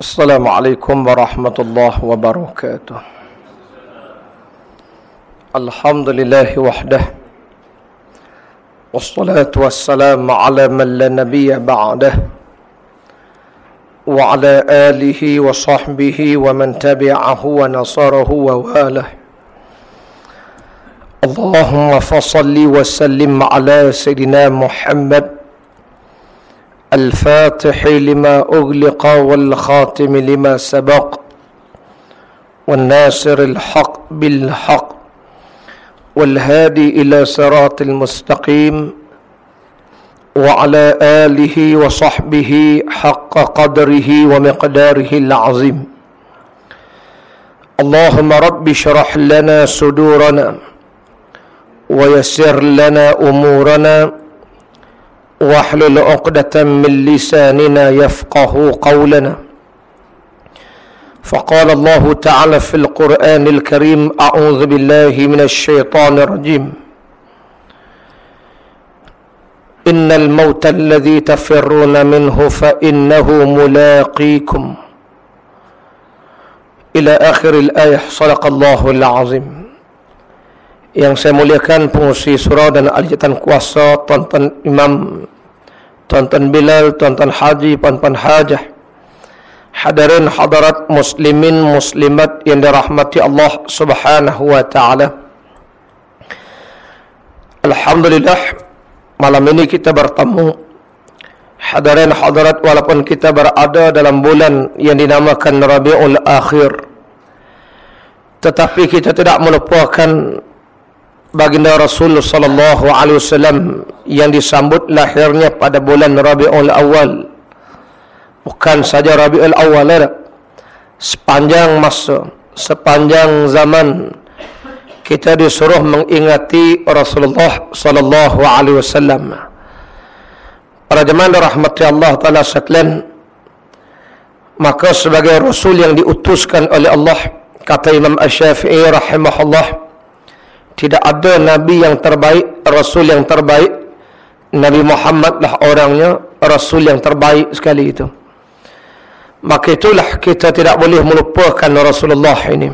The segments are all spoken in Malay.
السلام عليكم ورحمة الله وبركاته. الحمد لله وحده والصلاة والسلام على من لا نبي بعده وعلى آله وصحبه ومن تبعه ونصره وواله. اللهم فصل وسلم على سيدنا محمد الفاتح لما أغلق والخاتم لما سبق والناصر الحق بالحق والهادي إلى صراط المستقيم وعلى آله وصحبه حق قدره ومقداره العظيم. اللهم رب اشرح لنا صدورنا ويسر لنا أمورنا واحلل عقدة من لساننا يفقه قولنا. فقال الله تعالى في القرآن الكريم أعوذ بالله من الشيطان الرجيم. إن الموت الذي تفرون منه فإنه ملاقيكم. إلى آخر الآية صدق الله العظيم. Yang saya muliakan pengusi surau dan alijatan kuasa Tuan-tuan Imam Tuan-tuan Bilal, Tuan-tuan Haji, Puan-puan Hajah Hadirin hadirat muslimin muslimat yang dirahmati Allah subhanahu wa ta'ala. Alhamdulillah Malam ini kita bertemu Hadirin hadirat walaupun kita berada dalam bulan yang dinamakan Rabi'ul Akhir. Tetapi kita tidak melupakan baginda Rasul sallallahu alaihi wasallam yang disambut lahirnya pada bulan Rabiul Awal. Bukan saja Rabiul Awal ada. Sepanjang masa, sepanjang zaman kita disuruh mengingati Rasulullah sallallahu alaihi wasallam. Para jemaah rahmati Allah taala sekalian, maka sebagai rasul yang diutuskan oleh Allah, kata Imam Asy-Syafi'i rahimahullah, tidak ada Nabi yang terbaik, Rasul yang terbaik. Nabi Muhammad lah orangnya, Rasul yang terbaik sekali itu. Maka itulah kita tidak boleh melupakan Rasulullah ini.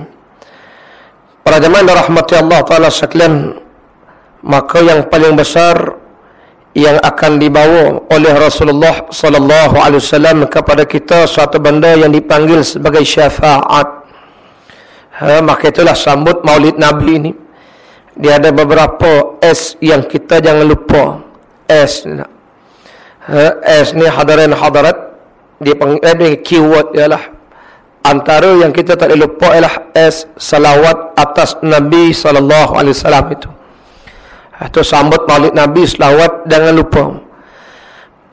Para jemaah rahmati Allah Ta'ala sekalian, maka yang paling besar yang akan dibawa oleh Rasulullah sallallahu alaihi wasallam kepada kita suatu benda yang dipanggil sebagai syafaat. Ha, maka itulah sambut Maulid Nabi ini dia ada beberapa S yang kita jangan lupa. S ha, S ni hadirin hadirat dia panggil eh, keyword ialah antara yang kita tak boleh lupa ialah S salawat atas Nabi wasallam itu. Itu sambut maulid Nabi salawat jangan lupa.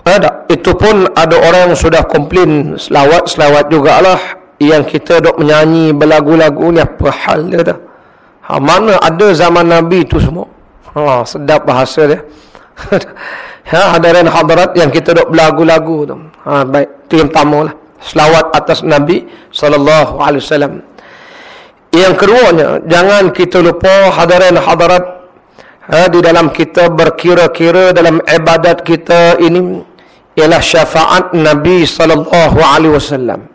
Ada itu pun ada orang yang sudah komplain selawat selawat jugalah yang kita dok menyanyi berlagu-lagu ni apa hal dia dah Ha, mana ada zaman Nabi itu semua. Ha, sedap bahasa dia. ha, hadirin hadirat yang kita duk belagu-lagu tu. Ha, baik, itu yang pertama lah. Selawat atas Nabi wasallam. Yang keduanya, jangan kita lupa hadirin hadirat ha, di dalam kita berkira-kira dalam ibadat kita ini ialah syafaat Nabi wasallam.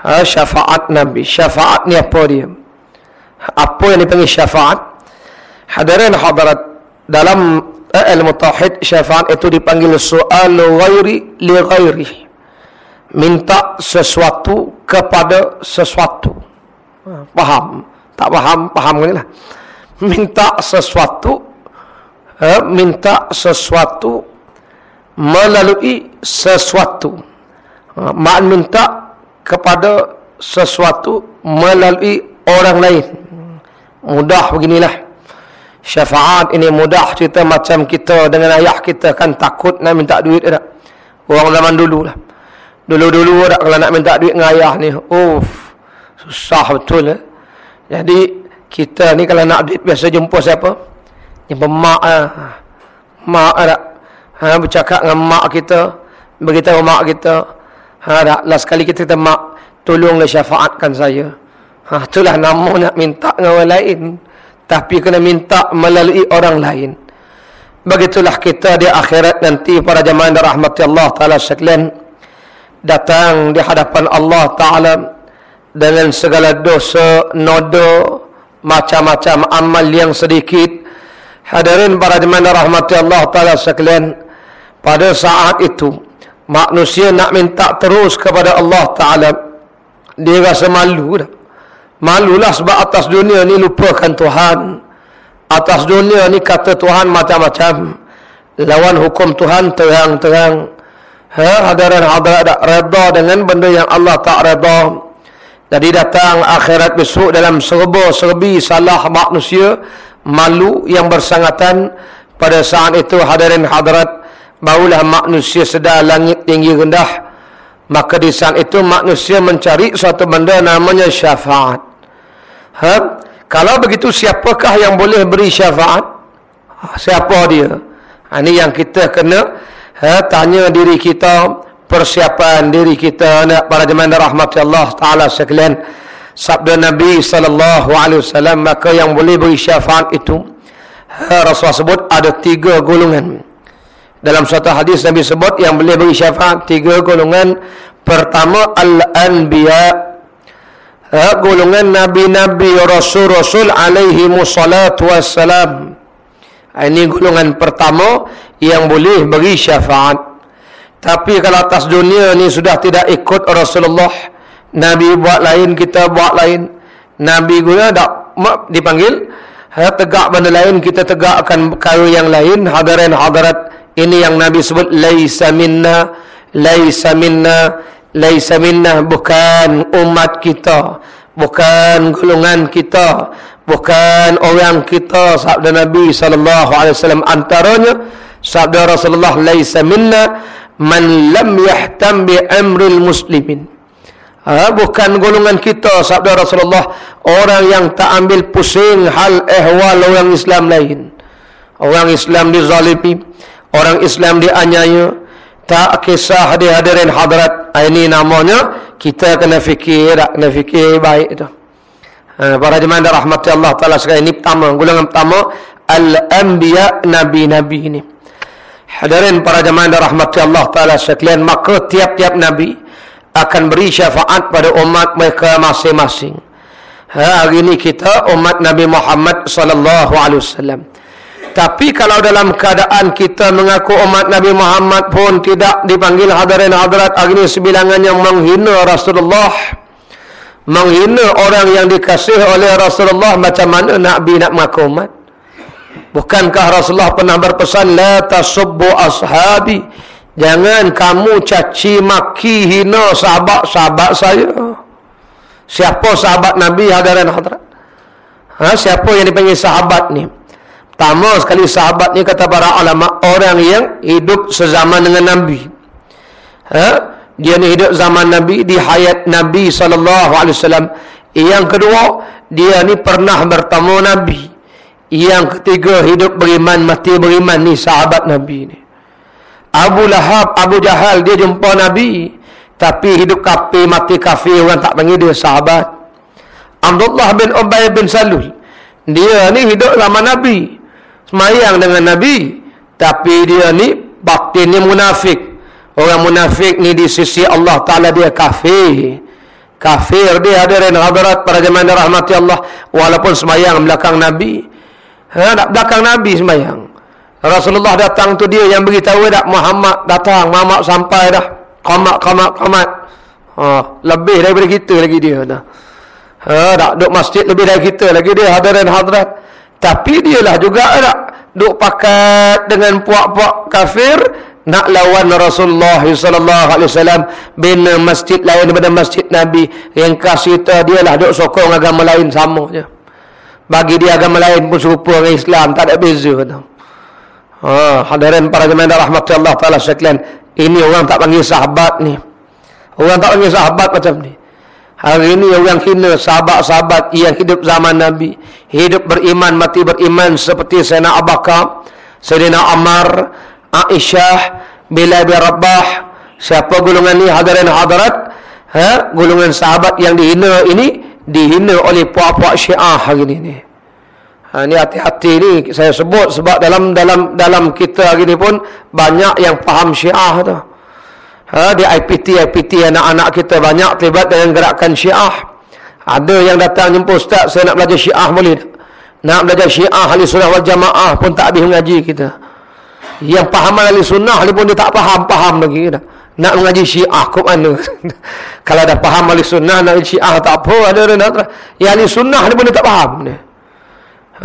Ha, syafaat Nabi. Syafaat ni apa dia? Apa yang dipanggil syafaat? Hadirin hadirat dalam eh, ilmu tauhid syafaat itu dipanggil soal ghairi li ghairi. Minta sesuatu kepada sesuatu. Paham tak paham paham ni lah. Minta sesuatu eh, minta sesuatu melalui sesuatu. Eh, mak minta kepada sesuatu melalui orang lain mudah beginilah. Syafaat ini mudah cerita macam kita dengan ayah kita kan takut nak minta duit tak? Orang zaman dulu lah dulu-dulu tak kalau nak minta duit dengan ayah ni uff susah betul eh? jadi kita ni kalau nak duit biasa jumpa siapa? Jumpa mak lah mak tak? Ha, bercakap dengan mak kita beritahu mak kita. Ha, tak? Last kali kita kata mak tolonglah syafaatkan saya Ha, itulah nama nak minta dengan orang lain. Tapi kena minta melalui orang lain. Begitulah kita di akhirat nanti para jemaah rahmati Allah Ta'ala sekalian. datang di hadapan Allah Ta'ala dengan segala dosa, nodo, macam-macam amal yang sedikit. Hadirin para jemaah rahmati Allah Ta'ala sekalian, pada saat itu, manusia nak minta terus kepada Allah Ta'ala, dia rasa malu dah. Malulah sebab atas dunia ni lupakan Tuhan. Atas dunia ni kata Tuhan macam-macam. Lawan hukum Tuhan terang-terang. Ha, hadirin hadirat tak reda dengan benda yang Allah tak reda. Jadi datang akhirat besok dalam serba-serbi salah manusia. Malu yang bersangatan. Pada saat itu hadirin hadirat. Barulah manusia sedar langit tinggi rendah. Maka di saat itu manusia mencari suatu benda namanya syafaat. Ha? Kalau begitu siapakah yang boleh beri syafaat? Ha, siapa dia? Ha, ini yang kita kena ha, tanya diri kita persiapan diri kita para jemaah rahmat Allah taala sekalian sabda Nabi wasallam maka yang boleh beri syafaat itu ha, Rasulullah sebut ada tiga golongan dalam satu hadis Nabi sebut yang boleh beri syafaat tiga golongan pertama al-anbiya ha, golongan nabi-nabi rasul-rasul alaihi wassalatu wassalam ini golongan pertama yang boleh beri syafaat. Tapi kalau atas dunia ni sudah tidak ikut Rasulullah, Nabi buat lain, kita buat lain. Nabi guna tak dipanggil, ha, tegak benda lain, kita tegakkan perkara yang lain. Hadirin hadirat, ini yang Nabi sebut, Laisa minna, Laisa minna, Laisa minna, bukan umat kita. Bukan golongan kita. Bukan orang kita, sabda Nabi SAW. Antaranya, Sabda Rasulullah laisa minna man lam yahtam bi amril muslimin. Ha, bukan golongan kita sabda Rasulullah orang yang tak ambil pusing hal ehwal orang Islam lain. Orang Islam dizalimi, orang Islam dianiaya, tak kisah di hadirin hadirat. Ha, ini namanya kita kena fikir, kena fikir baik itu. Ha, para jemaah rahmati Allah Taala sekalian ini pertama, golongan pertama al-anbiya nabi-nabi ini. Hadirin para jemaah dan rahmati Allah Ta'ala sekalian Maka tiap-tiap Nabi Akan beri syafaat pada umat mereka masing-masing ha, Hari ini kita umat Nabi Muhammad Sallallahu Alaihi Wasallam Tapi kalau dalam keadaan kita mengaku umat Nabi Muhammad pun Tidak dipanggil hadirin hadirat ini sebilangan yang menghina Rasulullah Menghina orang yang dikasih oleh Rasulullah Macam mana Nabi nak mengaku umat Bukankah Rasulullah pernah berpesan la tasubbu ashabi jangan kamu caci maki hina sahabat-sahabat saya. Siapa sahabat Nabi hadirin hadirat? Ha, siapa yang dipanggil sahabat ni? Pertama sekali sahabat ni kata para ulama orang yang hidup sezaman dengan Nabi. Ha? Dia ni hidup zaman Nabi di hayat Nabi sallallahu alaihi wasallam. Yang kedua, dia ni pernah bertemu Nabi. Yang ketiga hidup beriman mati beriman ni sahabat Nabi ni. Abu Lahab, Abu Jahal dia jumpa Nabi tapi hidup kafir mati kafir orang tak panggil dia sahabat. Abdullah bin Ubay bin Salul dia ni hidup lama Nabi. Semayang dengan Nabi tapi dia ni batin ni munafik. Orang munafik ni di sisi Allah Taala dia kafir. Kafir dia hadirin hadirat para jemaah rahmati Allah. Walaupun semayang belakang Nabi. Ha, belakang Nabi sembahyang Rasulullah datang tu dia yang beritahu dah Muhammad datang Muhammad sampai dah. Qamat qamat qamat. Ha, lebih daripada kita lagi dia dah. Ha, tak duduk masjid lebih dari kita lagi dia hadirin hadrat tapi dia lah juga tak duduk pakat dengan puak-puak kafir nak lawan Rasulullah sallallahu alaihi wasallam bin masjid lain daripada masjid Nabi yang kasih dia lah duk sokong agama lain sama je bagi dia agama lain pun serupa dengan Islam tak ada beza tu. Ha, hadirin para jemaah rahmat Allah taala sekalian, ini orang tak panggil sahabat ni. Orang tak panggil sahabat macam ni. Hari ini orang hina sahabat-sahabat yang hidup zaman Nabi, hidup beriman, mati beriman seperti Sayyidina Abu Bakar, Sayyidina Ammar, Aisyah, Bilal bin Rabah, siapa golongan ni hadirin hadirat? Ha? golongan sahabat yang dihina ini dihina oleh puak-puak syiah hari ini ni. Ha, ni hati-hati ni saya sebut sebab dalam dalam dalam kita hari ni pun banyak yang faham syiah tu. Ha, di IPT, IPT anak-anak kita banyak terlibat dengan gerakan syiah. Ada yang datang jumpa ustaz, saya nak belajar syiah boleh tak? Nak belajar syiah, ahli sunnah wal jamaah pun tak habis mengaji kita. Yang paham ahli sunnah ni pun dia tak faham-faham lagi. Tak? Nak mengaji syiah ke mana? Kalau dah faham ahli sunnah, nak syiah tak apa. Ada orang nak Yang ahli sunnah ni pun dia tak faham. Dia.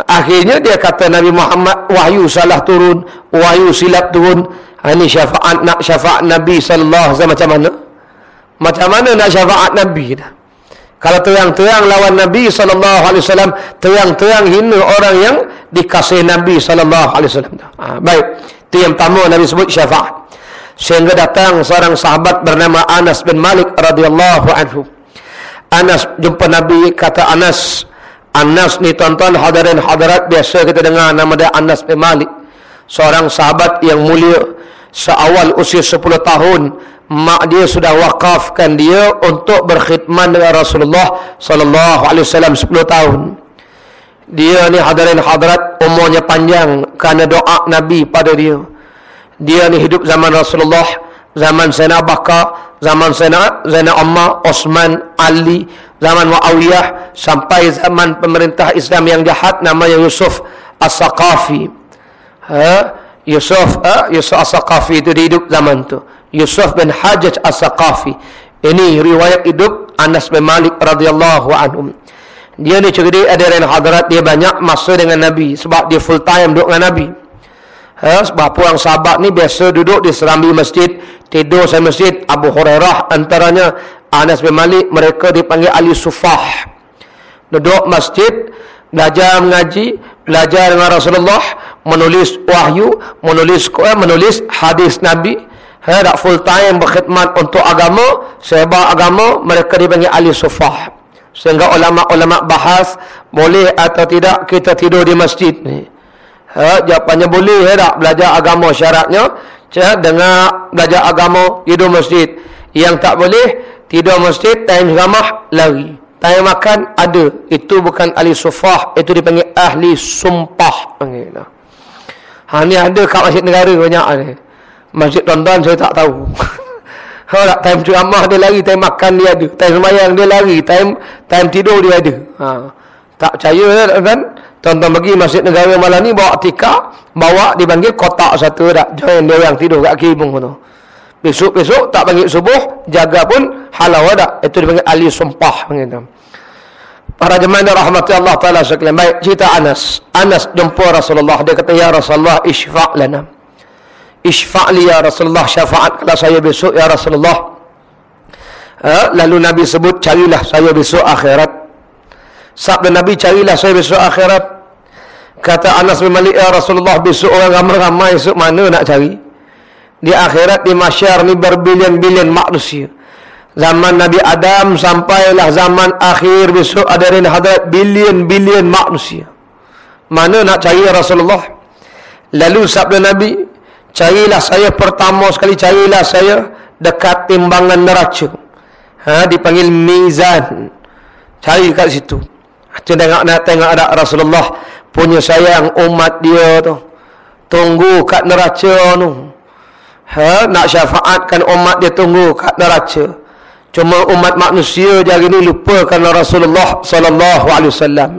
Akhirnya dia kata Nabi Muhammad wahyu salah turun, wahyu silap turun. Ini syafaat nak syafaat Nabi sallallahu alaihi macam mana? Macam mana nak syafaat Nabi dah? Kalau terang-terang lawan Nabi sallallahu alaihi wasallam, terang-terang hina orang yang dikasihi Nabi sallallahu alaihi wasallam. Ha, baik. Itu yang pertama Nabi sebut syafaat. Sehingga datang seorang sahabat bernama Anas bin Malik radhiyallahu anhu. Anas jumpa Nabi kata Anas Anas ni tuan-tuan hadirin hadirat biasa kita dengar nama dia Anas bin Malik. Seorang sahabat yang mulia seawal usia 10 tahun mak dia sudah wakafkan dia untuk berkhidmat dengan Rasulullah sallallahu alaihi wasallam 10 tahun. Dia ni hadirin hadirat umurnya panjang kerana doa Nabi pada dia. Dia ni hidup zaman Rasulullah, zaman Sayyidina Bakar, zaman Sayyidina Umar, Osman, Ali, zaman Muawiyah sampai zaman pemerintah Islam yang jahat namanya Yusuf As-Saqafi. Ha? Yusuf, ha? Yusuf As-Saqafi itu hidup zaman tu. Yusuf bin Hajjaj As-Saqafi. Ini riwayat hidup Anas bin Malik radhiyallahu anhu. Dia ni cerdik ada yang hadirat dia banyak masa dengan Nabi sebab dia full time duduk dengan Nabi. Ha, sebab orang sahabat ni biasa duduk di serambi masjid, tidur saya masjid Abu Hurairah antaranya Anas bin Malik mereka dipanggil Ali Sufah duduk masjid belajar mengaji belajar dengan Rasulullah menulis wahyu menulis Quran menulis hadis Nabi ha, tak full time berkhidmat untuk agama sebar agama mereka dipanggil Ali Sufah sehingga ulama-ulama bahas boleh atau tidak kita tidur di masjid ni ha, jawapannya boleh ya tak belajar agama syaratnya dengar belajar agama tidur masjid yang tak boleh Tidur masjid, time ramah, lari. Time makan, ada. Itu bukan ahli sufah. Itu dipanggil ahli sumpah. Panggil. Ha, ni ada kat masjid negara banyak ni. Masjid tuan saya tak tahu. ha, time ceramah dia lari, time makan dia ada. Time semayang dia lari, time time tidur dia ada. Ha, tak percaya kan? Tuan-tuan pergi masjid negara malam ni, bawa tikar, bawa dipanggil kotak satu dah. Join dia yang tidur kat pun. Tu. Besok-besok tak panggil subuh, jaga pun halau ada. Itu dipanggil ahli sumpah. Panggil Para jemaah dan rahmati Allah Ta'ala sekalian. Baik, cerita Anas. Anas jumpa Rasulullah. Dia kata, Ya Rasulullah, isfa' lana. Isfa' li ya Rasulullah. Syafaat kalau saya besok, Ya Rasulullah. Ha? Lalu Nabi sebut, carilah saya besok akhirat. Sabda Nabi, carilah saya besok akhirat. Kata Anas bin Malik, Ya Rasulullah, besok orang ramai-ramai, besok mana nak cari? di akhirat di masyar ni berbilion-bilion manusia zaman Nabi Adam sampailah zaman akhir besok ada di hadrat bilion-bilion manusia. Mana nak cari Rasulullah? Lalu sabda Nabi carilah saya pertama sekali carilah saya dekat timbangan neraca. Ha, dipanggil mizan. Cari kat situ. Tu tengok nak tengok ada Rasulullah punya sayang umat dia tu. Tunggu kat neraca tu. Ha, nak syafaatkan umat dia tunggu kat neraca cuma umat manusia hari ni lupakan Rasulullah sallallahu alaihi wasallam.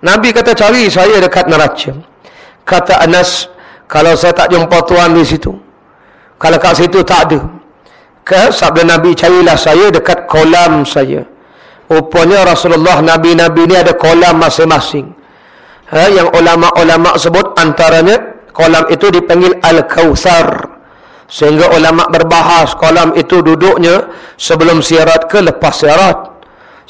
Nabi kata cari saya dekat neraca. Kata Anas kalau saya tak jumpa tuan di situ kalau kat situ tak ada. Ke sabda Nabi carilah saya dekat kolam saya. Rupanya Rasulullah Nabi-Nabi ni ada kolam masing-masing. Ha, yang ulama-ulama sebut antaranya kolam itu dipanggil Al-Kawthar Sehingga ulama berbahas kolam itu duduknya sebelum siarat ke lepas siarat.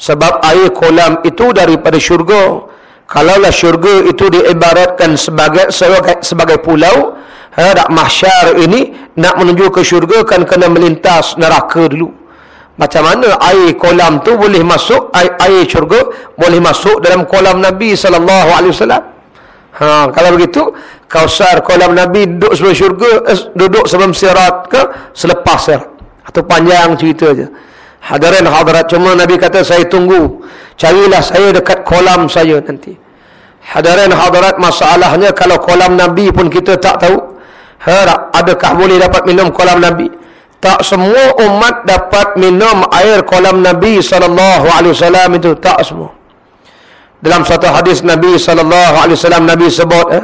Sebab air kolam itu daripada syurga. Kalaulah syurga itu diibaratkan sebagai sebagai, sebagai pulau, ha, nak mahsyar ini nak menuju ke syurga kan kena melintas neraka dulu. Macam mana air kolam tu boleh masuk air, air syurga boleh masuk dalam kolam Nabi sallallahu alaihi wasallam? Ha, kalau begitu, kausar kolam Nabi duduk sebelum syurga, eh, duduk sebelum sirat ke selepas sirat. Atau panjang cerita je. Hadirin hadirat cuma Nabi kata saya tunggu. Carilah saya dekat kolam saya nanti. Hadirin hadirat masalahnya kalau kolam Nabi pun kita tak tahu. Ha, adakah boleh dapat minum kolam Nabi? tak semua umat dapat minum air kolam Nabi wasallam itu tak semua dalam satu hadis Nabi wasallam Nabi sebut eh,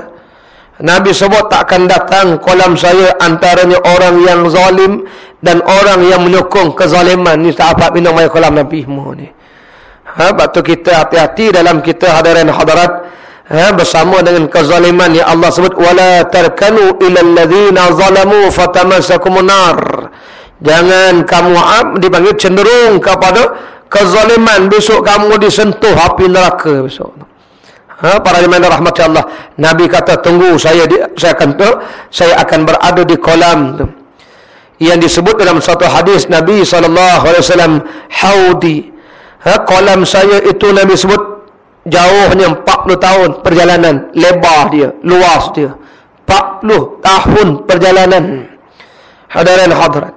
Nabi sebut tak akan datang kolam saya antaranya orang yang zalim dan orang yang menyokong kezaliman. Ni tak dapat minum air kolam Nabi semua ni. Ha batu kita hati-hati dalam kita hadirin hadarat ha, bersama dengan kezaliman yang Allah sebut wala tarkanu ila alladhina zalamu fatamassakumun nar jangan kamu am dipanggil cenderung kepada kezaliman. Besok kamu disentuh api neraka besok ha, para jemaah rahmat Allah. Nabi kata tunggu saya di, saya akan saya akan berada di kolam tu. Yang disebut dalam satu hadis Nabi SAW haudi. Ha, kolam saya itu Nabi sebut jauhnya 40 tahun perjalanan lebar dia luas dia. 40 tahun perjalanan. Hadirin hadirat.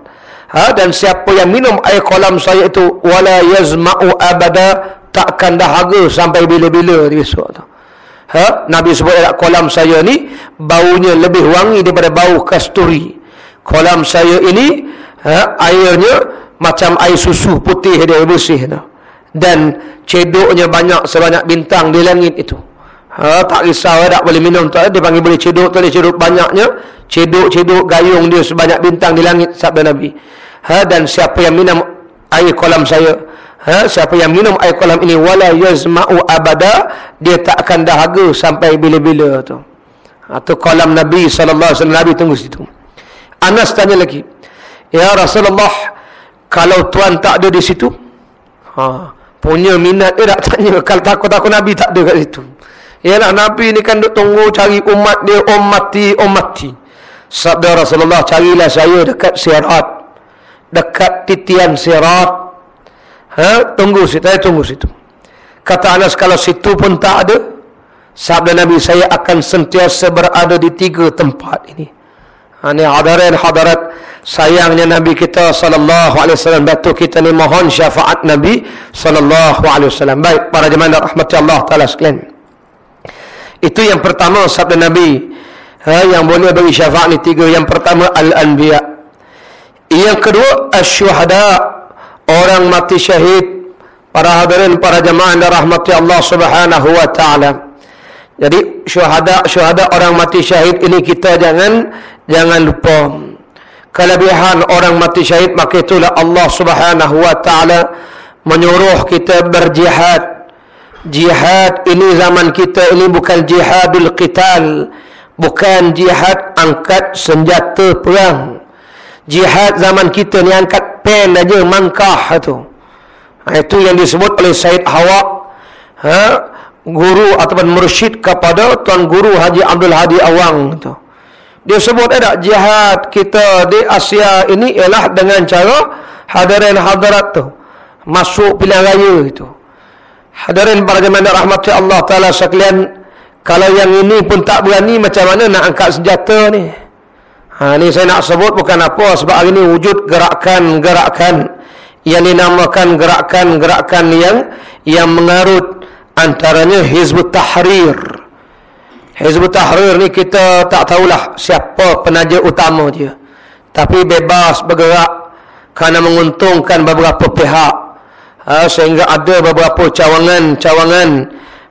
Ha, dan siapa yang minum air kolam saya itu wala yazma'u abada takkan dahaga sampai bila-bila besok tu ha, Nabi sebut air kolam saya ni baunya lebih wangi daripada bau kasturi. Kolam saya ini ha, airnya macam air susu putih dia bersih tu. Dan cedoknya banyak sebanyak bintang di langit itu. Ha, tak risau tak boleh minum tak dia panggil boleh cedok tak boleh cedok banyaknya. Cedok-cedok gayung dia sebanyak bintang di langit sabda Nabi. Ha, dan siapa yang minum air kolam saya ha, siapa yang minum air kolam ini wala yazma'u abada dia tak akan dahaga sampai bila-bila tu. Atau ha, kolam Nabi sallallahu alaihi wasallam. Tunggu situ. Anas tanya lagi. Ya Rasulullah kalau tuan tak ada di situ? Ha, punya minat dia tak tanya. Kalau takut-takut Nabi tak ada kat situ. Ialah Nabi ni kan duk tunggu cari umat dia om mati om mati sabda Rasulullah carilah saya dekat sirat dekat titian sirat ha? tunggu situ saya tunggu situ kata Anas kalau situ pun tak ada sabda Nabi saya akan sentiasa berada di tiga tempat ini ini hadirin hadirat sayangnya Nabi kita wasallam batu kita ni mohon syafaat Nabi wasallam. Baik para jemaah rahmat Allah taala sekalian. Itu yang pertama sabda Nabi ha, yang boleh bagi syafaat ni tiga. Yang pertama al-anbiya. Yang kedua asy-syuhada orang mati syahid. Para hadirin para jemaah dan rahmati Allah Subhanahu wa taala. Jadi syuhada syuhada orang mati syahid ini kita jangan jangan lupa kelebihan orang mati syahid maka itulah Allah Subhanahu wa taala menyuruh kita berjihad jihad ini zaman kita ini bukan jihadul qital bukan jihad angkat senjata perang jihad zaman kita ni angkat pen aja mangkah itu itu yang disebut oleh Said Hawa ha, guru ataupun mursyid kepada tuan guru Haji Abdul Hadi Awang itu dia sebut ada jihad kita di Asia ini ialah dengan cara hadirin hadirat tu masuk pilihan raya itu. Hadirin jemaah rahmat Allah taala sekalian kalau yang ini pun tak berani macam mana nak angkat senjata ni. Ha ni saya nak sebut bukan apa sebab hari ini wujud gerakan-gerakan yang dinamakan gerakan-gerakan yang yang mengarut antaranya Hizbut Tahrir. Hizbut Tahrir ni kita tak tahulah siapa penaja utama dia. Tapi bebas bergerak kerana menguntungkan beberapa pihak. Ha, sehingga ada beberapa cawangan-cawangan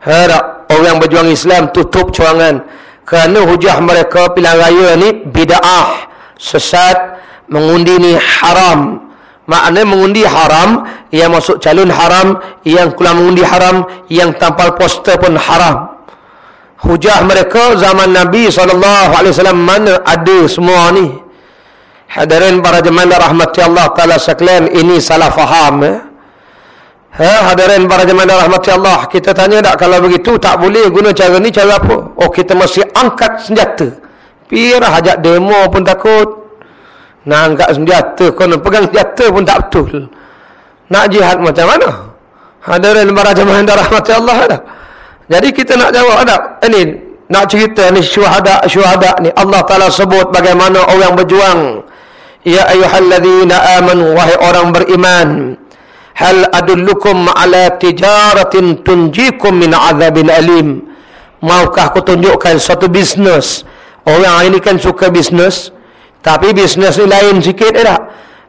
ha, orang berjuang Islam tutup cawangan. Kerana hujah mereka pilihan raya ni bida'ah, sesat, mengundi ni haram. Maknanya mengundi haram, yang masuk calon haram, yang keluar mengundi haram, yang tampal poster pun haram hujah mereka zaman Nabi SAW mana ada semua ni hadirin para jemaah rahmati Allah ta'ala sekalian ini salah faham eh? Ha, hadirin para jemaah rahmati Allah kita tanya tak kalau begitu tak boleh guna cara ni cara apa? Oh kita mesti angkat senjata. Biar hajat demo pun takut. Nak angkat senjata kena pegang senjata pun tak betul. Nak jihad macam mana? Hadirin para jemaah rahmati Allah tak jadi kita nak jawab ada? Ini nak cerita ni syuhada syuhada ni Allah Taala sebut bagaimana orang berjuang. Ya ayyuhalladzina amanu wahai orang beriman hal adullukum ala tijaratin tunjikum min azabin alim maukah aku tunjukkan satu bisnes orang ini kan suka bisnes tapi bisnes ni lain sikit eh tak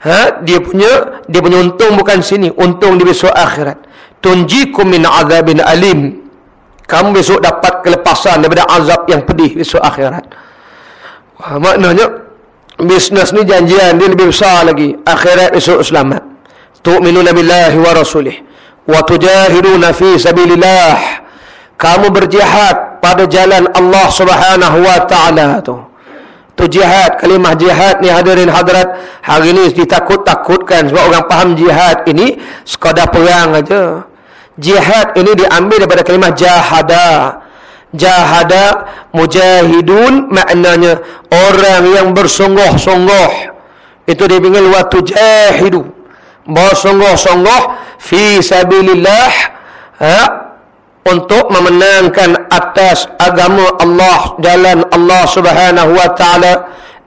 ha? Dia punya dia punya untung bukan sini. Untung di besok akhirat. Tunjikum min azabin alim. Kamu besok dapat kelepasan daripada azab yang pedih besok akhirat. Wah, maknanya bisnes ni janjian dia lebih besar lagi. Akhirat besok selamat tu'minu billahi wa rasulih. Wa tujahiduna fi sabilillah. Kamu berjihad pada jalan Allah Subhanahu wa taala tu. Tu jihad kalimah jihad ni hadirin hadrat hari ni ditakut-takutkan sebab orang faham jihad ini sekadar perang aja. Jihad ini diambil daripada kalimah jahada. Jahada mujahidun maknanya orang yang bersungguh-sungguh. Itu dipanggil wa tujahidu bersungguh-sungguh fi sabilillah ha untuk memenangkan atas agama Allah jalan Allah Subhanahu wa taala.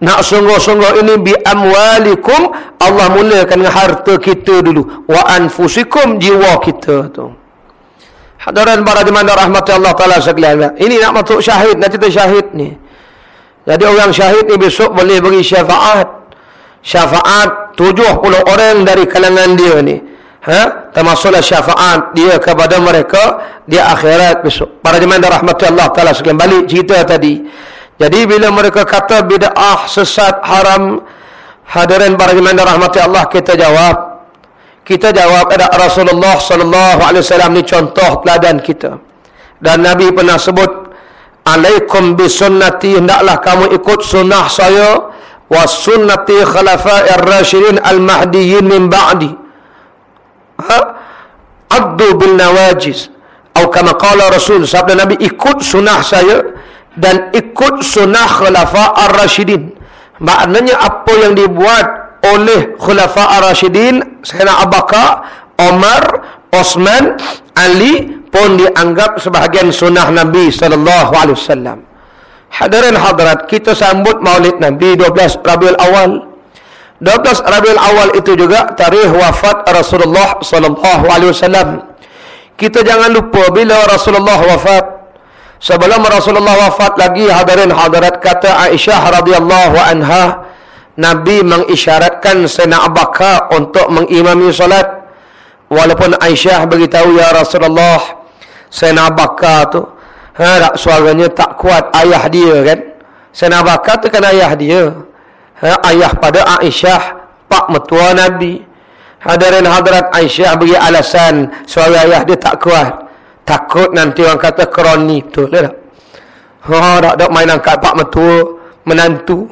Nak sungguh-sungguh ini bi amwalikum Allah mulakan dengan harta kita dulu. Wa anfusikum jiwa kita tu. Hadirin para jemaah rahmat Allah taala sekalian. Ini nak masuk syahid nak cerita syahid ni. Jadi orang syahid ni besok boleh bagi syafaat. Syafaat 70 orang dari kalangan dia ni. Ha? Termasuklah syafaat dia kepada mereka di akhirat besok. Para jemaah rahmati Allah taala sekalian. Balik cerita tadi. Jadi bila mereka kata bid'ah sesat haram hadirin para jemaah rahmati Allah kita jawab. Kita jawab ada Rasulullah wasallam ni contoh teladan kita. Dan nabi pernah sebut alaikum bi sunnati. Hendaklah kamu ikut sunnah saya wa sunnati khulafa'ir rasyidin al mahdiyyin min ba'di. Ha? addu bil nawajiz. Atau kama qala rasul sabda nabi ikut sunnah saya dan ikut sunnah khulafa ar-rasyidin maknanya apa yang dibuat oleh khulafa ar-rasyidin Sayyidina Abu Bakar Umar Osman Ali pun dianggap sebahagian sunnah Nabi sallallahu alaihi wasallam hadirin hadirat kita sambut maulid Nabi 12 Rabiul Awal 12 Rabiul Awal itu juga tarikh wafat Rasulullah sallallahu alaihi wasallam. Kita jangan lupa bila Rasulullah wafat. Sebelum Rasulullah wafat lagi hadirin hadirat kata Aisyah radhiyallahu anha Nabi mengisyaratkan Sayyidina Abu Bakar untuk mengimami solat. Walaupun Aisyah beritahu ya Rasulullah Sayyidina Abu Bakar tu ha, suaranya tak kuat. Ayah dia kan. Tu kan ayah dia. Ha, ayah pada Aisyah pak metua Nabi. Hadirin hadirat Aisyah bagi alasan suara ayah dia tak kuat. Takut nanti orang kata kroni betul tak? Ha tak tak main angkat pak metua menantu.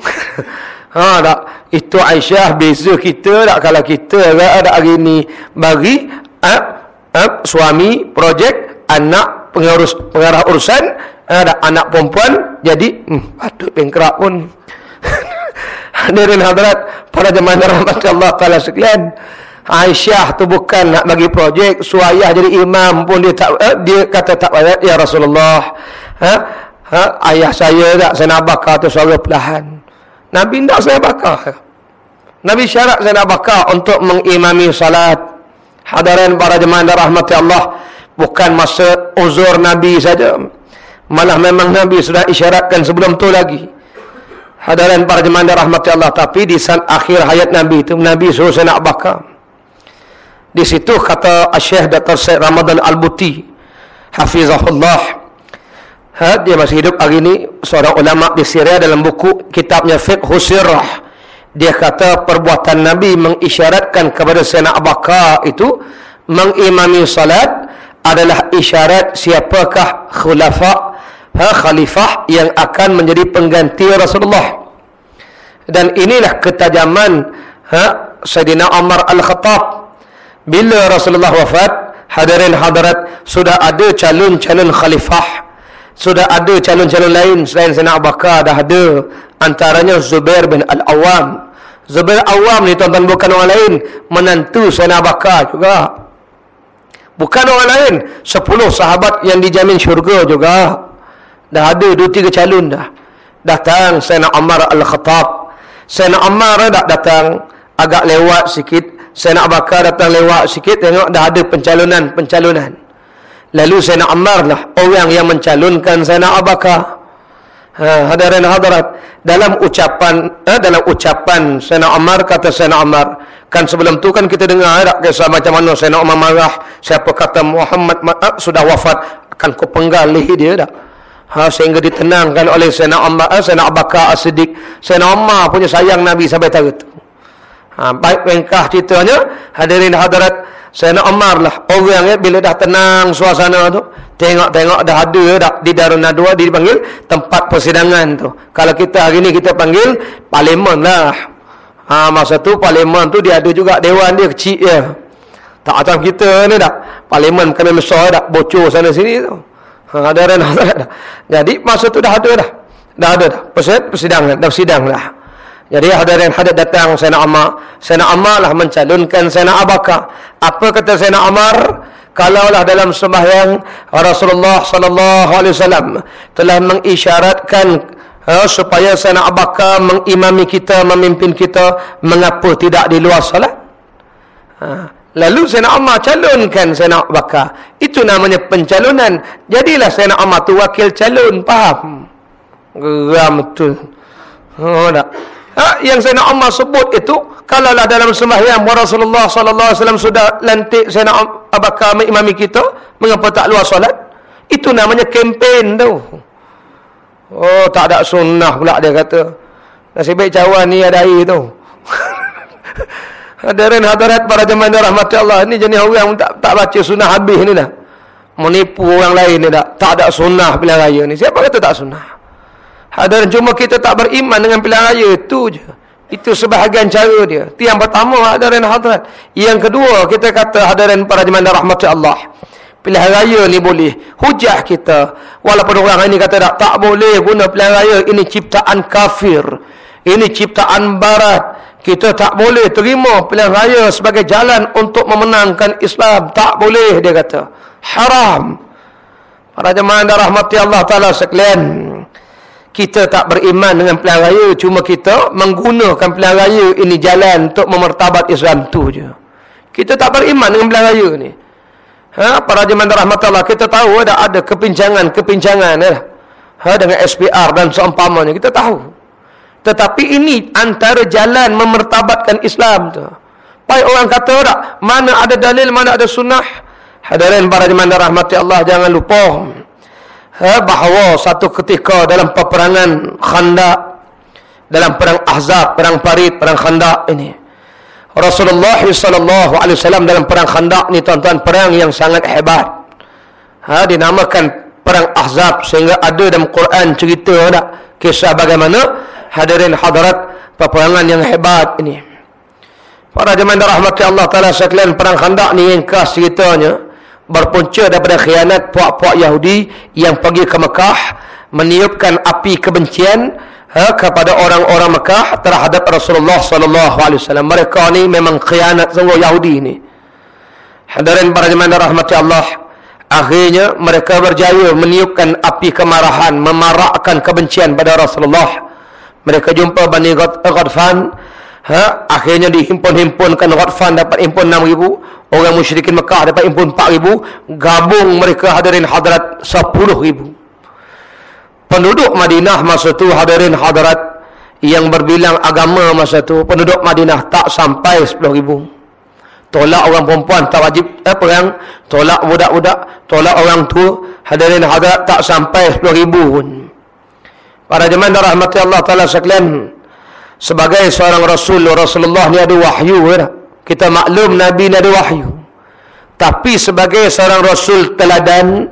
Ha tak itu Aisyah beza kita tak kalau kita ada hari ni bagi ha, ha, suami projek anak pengurus pengarah urusan ada anak perempuan jadi hmm, patut pengkerak pun Hadirin hadirat para jemaah rahmat Allah taala sekalian. Aisyah tu bukan nak bagi projek suayah jadi imam pun dia tak eh, dia kata tak payah ya Rasulullah. Ha? Ha? ayah saya tak saya nak bakar tu suara perlahan. Nabi tak saya bakar. Nabi syarat saya nak bakar untuk mengimami salat. Hadirin para jemaah rahmat Allah bukan masa uzur Nabi saja. Malah memang Nabi sudah isyaratkan sebelum tu lagi. Hadirin para jemaah dan rahmati Allah tapi di saat akhir hayat Nabi itu Nabi suruh saya nak bakar. Di situ kata Syekh Dr. Syed Ramadan Al-Buti Hafizahullah ha, dia masih hidup hari ini seorang ulama di Syria dalam buku kitabnya Fiqh Sirah dia kata perbuatan Nabi mengisyaratkan kepada Sayyidina Abu Bakar itu mengimami salat adalah isyarat siapakah khulafa' ha, khalifah yang akan menjadi pengganti Rasulullah. Dan inilah ketajaman ha, Sayyidina Umar Al-Khattab. Bila Rasulullah wafat hadirin hadirat sudah ada calon-calon khalifah sudah ada calon-calon lain selain Sayyidina Abu Bakar dah ada antaranya Zubair bin Al-Awwam. Zubair Al-Awwam ni tuan-tuan bukan orang lain menantu Sayyidina Abu Bakar juga bukan orang lain 10 sahabat yang dijamin syurga juga Dah ada dua tiga calon dah. Datang Sayyidina Ammar Al-Khattab. Sayyidina Ammar dah datang agak lewat sikit. Sayyidina Bakar datang lewat sikit. Tengok dah ada pencalonan-pencalonan. Lalu Sayyidina Ammar lah orang yang mencalonkan Sayyidina Abu Bakar. Ha, hadirin hadirat dalam ucapan eh, dalam ucapan Sayyidina Ammar kata Sayyidina Ammar Kan sebelum tu kan kita dengar tak kisah macam mana Sayyidina Umar marah. Siapa kata Muhammad uh, sudah wafat. Akan kau penggalih dia tak? Ha, sehingga ditenangkan oleh Sayyidina Umar, uh, Sayyidina Abu Bakar As-Siddiq. Sayyidina Umar punya sayang Nabi sampai tahu tu. Ha, baik bengkah ceritanya. Hadirin hadirat. Sayyidina Umar lah. Orang ya, bila dah tenang suasana tu. Tengok-tengok dah ada dah di Darun Nadwa dipanggil tempat persidangan tu. Kalau kita hari ni kita panggil parlimen lah. Ha, masa tu parlimen tu dia ada juga dewan dia kecil ya. Tak macam kita ni dah. Parlimen kena besar dah bocor sana sini tu. Ha, ada rena dah. Jadi masa tu dah ada dah. Dah ada dah. Persid, persidangan, dah sidang lah. Jadi hadirin hadir datang Sayyidina Ammar. Sayyidina Ammar lah mencalonkan Sayyidina Abaka. Apa kata Sayyidina Ammar? Kalaulah dalam sembahyang Rasulullah sallallahu alaihi wasallam telah mengisyaratkan ha, supaya Sayyidina Abu Bakar mengimami kita, memimpin kita, mengapa tidak di luar salat? Ha. Lalu Sayyidina Umar calonkan Sayyidina Abu Bakar. Itu namanya pencalonan. Jadilah Sayyidina Umar tu wakil calon, faham? Geram betul. Oh, tak. Ha, yang Sayyidina Umar sebut itu, kalaulah dalam sembahyang Rasulullah sallallahu alaihi wasallam sudah lantik Sayyidina Abu Bakar mengimami kita, mengapa tak luar salat? Itu namanya kempen tu. Oh, tak ada sunnah pula dia kata. Nasib baik cawan ni ada air tu. Hadirin hadirat para jemaah rahmat Allah. Ini jenis orang tak tak baca sunnah habis ni dah. Menipu orang lain ni dah. Tak ada sunnah pilihan raya ni. Siapa kata tak sunnah? Hadirin cuma kita tak beriman dengan pilihan raya. Itu je. Itu sebahagian cara dia. Itu yang pertama hadirin hadirat. Yang kedua kita kata hadirin para jemaah rahmat Allah. Pilihan raya ni boleh. Hujah kita. Walaupun orang ini kata tak, tak boleh guna pilihan raya. Ini ciptaan kafir. Ini ciptaan barat. Kita tak boleh terima pilihan raya sebagai jalan untuk memenangkan Islam. Tak boleh dia kata. Haram. Para jemaah dan rahmati Allah Ta'ala sekalian. Kita tak beriman dengan pilihan raya. Cuma kita menggunakan pilihan raya ini jalan untuk memertabat Islam tu je. Kita tak beriman dengan pilihan raya ni. Ha, para jemaah Allah kita tahu ada ada kepincangan-kepincangan ya. Ha, dengan SPR dan seumpamanya kita tahu. Tetapi ini antara jalan memertabatkan Islam tu. Baik orang kata tak, mana ada dalil, mana ada sunnah. Hadirin para jemaah Allah jangan lupa ha, bahawa satu ketika dalam peperangan Khandaq dalam perang Ahzab, perang Parit, perang Khandaq ini Rasulullah sallallahu alaihi wasallam dalam perang Khandaq ni tuan-tuan perang yang sangat hebat. Ha dinamakan perang Ahzab sehingga ada dalam Quran cerita ada kisah bagaimana hadirin hadirat peperangan yang hebat ini. Para jemaah rahmati Allah taala sekalian perang Khandaq ni yang khas ceritanya berpunca daripada khianat puak-puak Yahudi yang pergi ke Mekah meniupkan api kebencian ha, kepada orang-orang Mekah terhadap Rasulullah wasallam. Mereka ni memang khianat sungguh Yahudi ni. Hadirin para jemaah rahmati Allah. Akhirnya mereka berjaya meniupkan api kemarahan, memarakkan kebencian pada Rasulullah. Mereka jumpa Bani Ghadfan. Ha, akhirnya dihimpun-himpunkan Ghadfan dapat himpun 6,000. Orang musyrikin Mekah dapat himpun 4,000. Gabung mereka hadirin hadrat 10,000 penduduk Madinah masa tu hadirin hadirat yang berbilang agama masa tu penduduk Madinah tak sampai 10 ribu. Tolak orang perempuan tak wajib eh, perang. Tolak budak-budak tolak orang tua hadirin hadirat tak sampai 10 ribu pun. Para jemaah rahmati Allah Ta'ala sekalian sebagai seorang Rasul Rasulullah ni ada wahyu ya. kita maklum Nabi ni ada wahyu. Tapi sebagai seorang Rasul teladan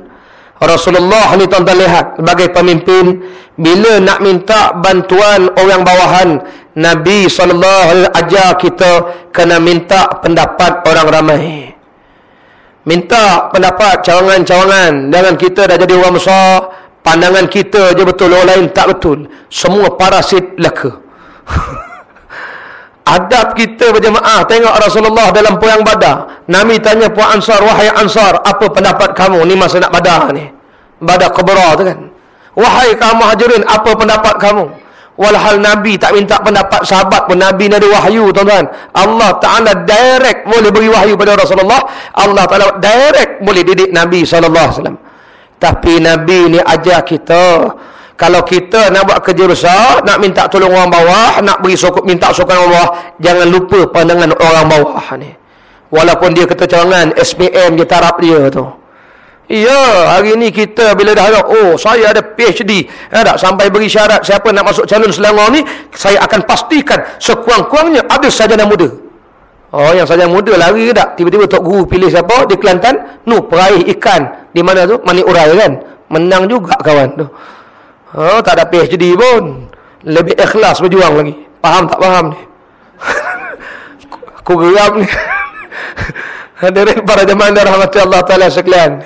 Rasulullah ni tuan-tuan lihat sebagai pemimpin bila nak minta bantuan orang bawahan Nabi SAW ajar kita kena minta pendapat orang ramai. Minta pendapat cawangan-cawangan. Jangan kita dah jadi orang besar pandangan kita je betul orang lain tak betul. Semua parasit leka adab kita berjemaah tengok Rasulullah dalam perang badar. Nabi tanya puan Ansar wahai Ansar apa pendapat kamu? Ni masa nak badar ni. Badar kubra tu kan. Wahai kaum muhajirin apa pendapat kamu? Walhal Nabi tak minta pendapat sahabat pun. Nabi ni ada wahyu tuan-tuan. Allah Ta'ala direct boleh beri wahyu pada Rasulullah. Allah Ta'ala direct boleh didik Nabi SAW tapi Nabi ni ajar kita kalau kita nak buat kerja besar, nak minta tolong orang bawah, nak beri sokong, minta sokongan orang bawah, jangan lupa pandangan orang bawah ni. Walaupun dia kata cawangan, SPM dia tarap dia tu. Ya, hari ni kita bila dah oh saya ada PhD, ya, tak sampai beri syarat siapa nak masuk calon Selangor ni, saya akan pastikan sekurang-kurangnya ada sarjana muda. Oh, yang sarjana muda lari ke tak? Tiba-tiba Tok Guru pilih siapa? Di Kelantan, nu peraih ikan. Di mana tu? Manik Urai kan? Menang juga kawan tu. Oh, tak ada PhD pun. Lebih ikhlas berjuang lagi. Faham tak faham ni? Aku geram ni. Hadirin para jemaah dan rahmat Allah Ta'ala sekalian.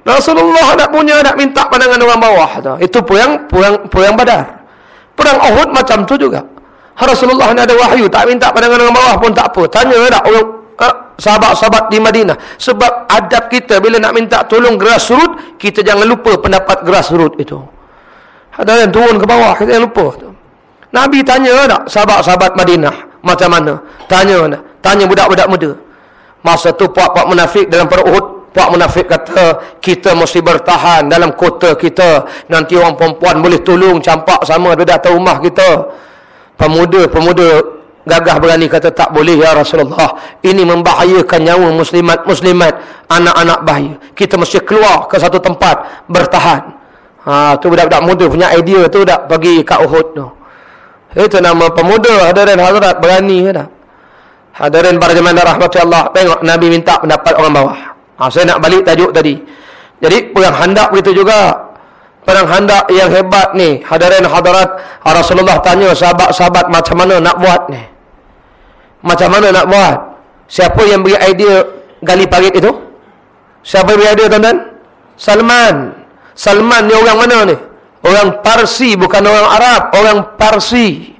Rasulullah nak punya, nak minta pandangan orang bawah. Tu. Itu perang, perang, perang badar. Perang Uhud macam tu juga. Rasulullah ni ada wahyu. Tak minta pandangan orang bawah pun tak apa. Tanya tak orang eh, sahabat-sahabat di Madinah. Sebab adab kita bila nak minta tolong grassroot, kita jangan lupa pendapat grassroot itu. Ada yang turun ke bawah, kita yang lupa. Nabi tanya tak sahabat-sahabat Madinah macam mana? Tanya tak? Tanya budak-budak muda. Masa tu puak-puak munafik dalam perut Uhud, puak munafik kata, kita mesti bertahan dalam kota kita. Nanti orang perempuan boleh tolong campak sama di atas rumah kita. Pemuda-pemuda gagah berani kata tak boleh ya Rasulullah. Ini membahayakan nyawa muslimat-muslimat, anak-anak bahaya. Kita mesti keluar ke satu tempat bertahan. Ha, tu budak-budak muda punya idea tu dak bagi kat Uhud tu. Itu nama pemuda hadirin hadirat berani ke tak? Hadirin para jemaah rahmat Allah, tengok Nabi minta pendapat orang bawah. Ha, saya nak balik tajuk tadi. Jadi perang handak begitu juga. Perang handak yang hebat ni. Hadirin hadirat Rasulullah tanya sahabat-sahabat macam mana nak buat ni. Macam mana nak buat? Siapa yang beri idea gali parit itu? Siapa yang beri idea tuan-tuan? Salman. Salman ni orang mana ni? Orang Parsi bukan orang Arab, orang Parsi.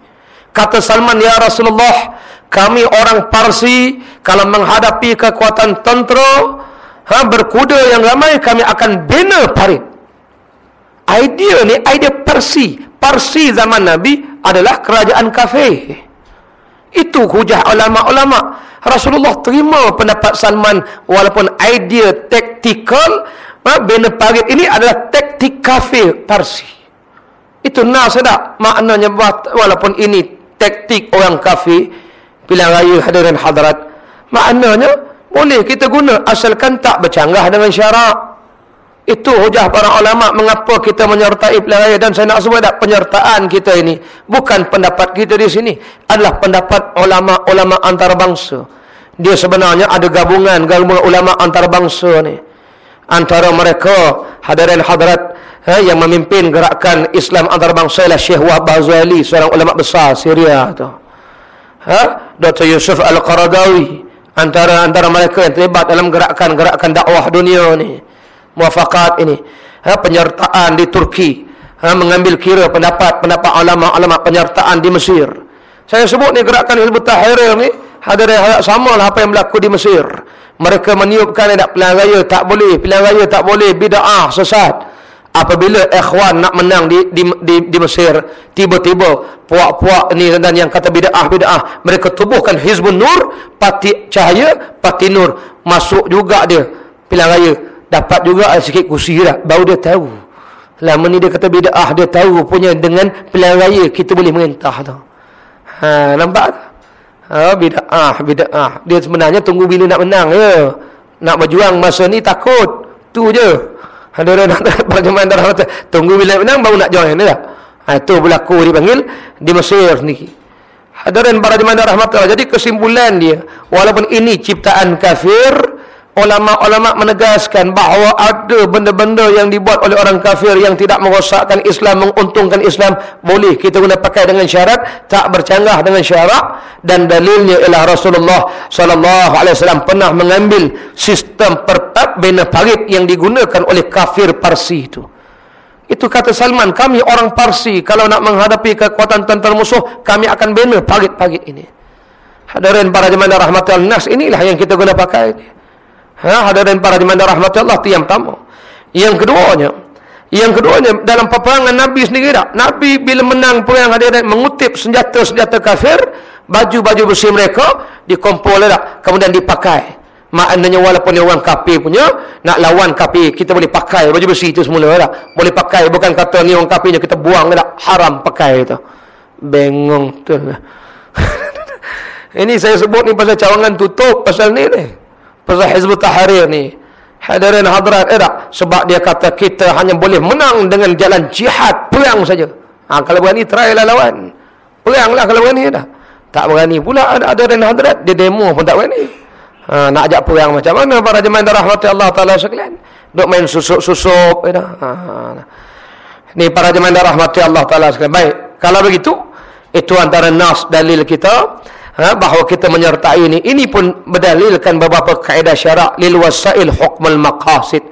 Kata Salman, "Ya Rasulullah, kami orang Parsi kalau menghadapi kekuatan tentera, ha berkuda yang ramai kami akan bina parit." Idea ni idea Parsi. Parsi zaman Nabi adalah kerajaan kafir. Itu hujah ulama-ulama. Rasulullah terima pendapat Salman walaupun idea taktikal bina parit ini adalah taktik kafir Parsi. Itu nas tak? Maknanya walaupun ini taktik orang kafir pilihan raya hadirin hadarat. Maknanya boleh kita guna asalkan tak bercanggah dengan syarak. Itu hujah para ulama mengapa kita menyertai pilihan raya dan saya nak sebut tak penyertaan kita ini bukan pendapat kita di sini adalah pendapat ulama-ulama antarabangsa. Dia sebenarnya ada gabungan gabungan ulama antarabangsa ni antara mereka hadirin hadirat eh, yang memimpin gerakan Islam antarabangsa ialah Syekh Wahab Bazali seorang ulama besar Syria tu. Ha? Dr. Yusuf Al-Qaradawi antara antara mereka yang terlibat dalam gerakan-gerakan dakwah dunia ni. Muafakat ini. Ha? penyertaan di Turki. Ha? mengambil kira pendapat-pendapat ulama-ulama penyertaan di Mesir. Saya sebut ni gerakan Hizbut Tahrir ni hadirin sama lah apa yang berlaku di Mesir mereka meniupkan nak pilihan raya tak boleh pilihan raya tak boleh bid'ah sesat. Apabila ikhwan nak menang di di di, di Mesir tiba-tiba puak-puak ni dan yang kata bid'ah bid'ah mereka tubuhkan Hizbun Nur parti cahaya parti Nur. Masuk juga dia pilihan raya. Dapat juga sikit kursi dah baru dia tahu. Lama ni dia kata bid'ah dia tahu punya dengan pilihan raya kita boleh merintah tu. Ha nampak tak Ha, bid'ah, bid'ah. Dia sebenarnya tunggu bila nak menang ya. Nak berjuang masa ni takut. Tu je. Orang nak bagaimana darah Tunggu bila menang baru nak join ya. Ha, itu berlaku dipanggil di Mesir ni. Hadirin para jemaah rahmatullah. Jadi kesimpulan dia, walaupun ini ciptaan kafir, ulama-ulama menegaskan bahawa ada benda-benda yang dibuat oleh orang kafir yang tidak merosakkan Islam, menguntungkan Islam, boleh kita guna pakai dengan syarat tak bercanggah dengan syarak dan dalilnya ialah Rasulullah sallallahu alaihi wasallam pernah mengambil sistem pertak bina parit yang digunakan oleh kafir Parsi itu. Itu kata Salman, kami orang Parsi kalau nak menghadapi kekuatan tentera musuh, kami akan bina parit-parit ini. Hadirin para jemaah rahmatullah nas, inilah yang kita guna pakai ini. Ha, hadirin para jemaah rahmatullah tiang tamu. Yang keduanya, yang keduanya dalam peperangan Nabi sendiri tak? Nabi bila menang perang hadirin mengutip senjata-senjata kafir, baju-baju besi mereka dikumpul tak? Kemudian dipakai. maknanya walaupun dia orang kafir punya nak lawan kafir kita boleh pakai baju besi itu semula tak boleh pakai bukan kata ni orang kafirnya kita buang tak haram pakai itu bengong tu ini saya sebut ni pasal cawangan tutup pasal ni ni pasal Hizbut Tahrir ni hadirin hadrat eh tak sebab dia kata kita hanya boleh menang dengan jalan jihad perang saja ha, kalau berani try lah lawan perang lah kalau berani dah tak berani pula dan hadrat dia demo pun tak berani Ha, nak ajak perang macam mana para jemaah rahmat Allah Taala sekalian? Duk main susuk-susuk ya. Ha, ha. Ni para jemaah rahmat Allah Taala sekalian. Baik, kalau begitu itu antara nas dalil kita ha, bahawa kita menyertai ini. Ini pun berdalilkan beberapa kaedah syarak lil wasail hukmul maqasid.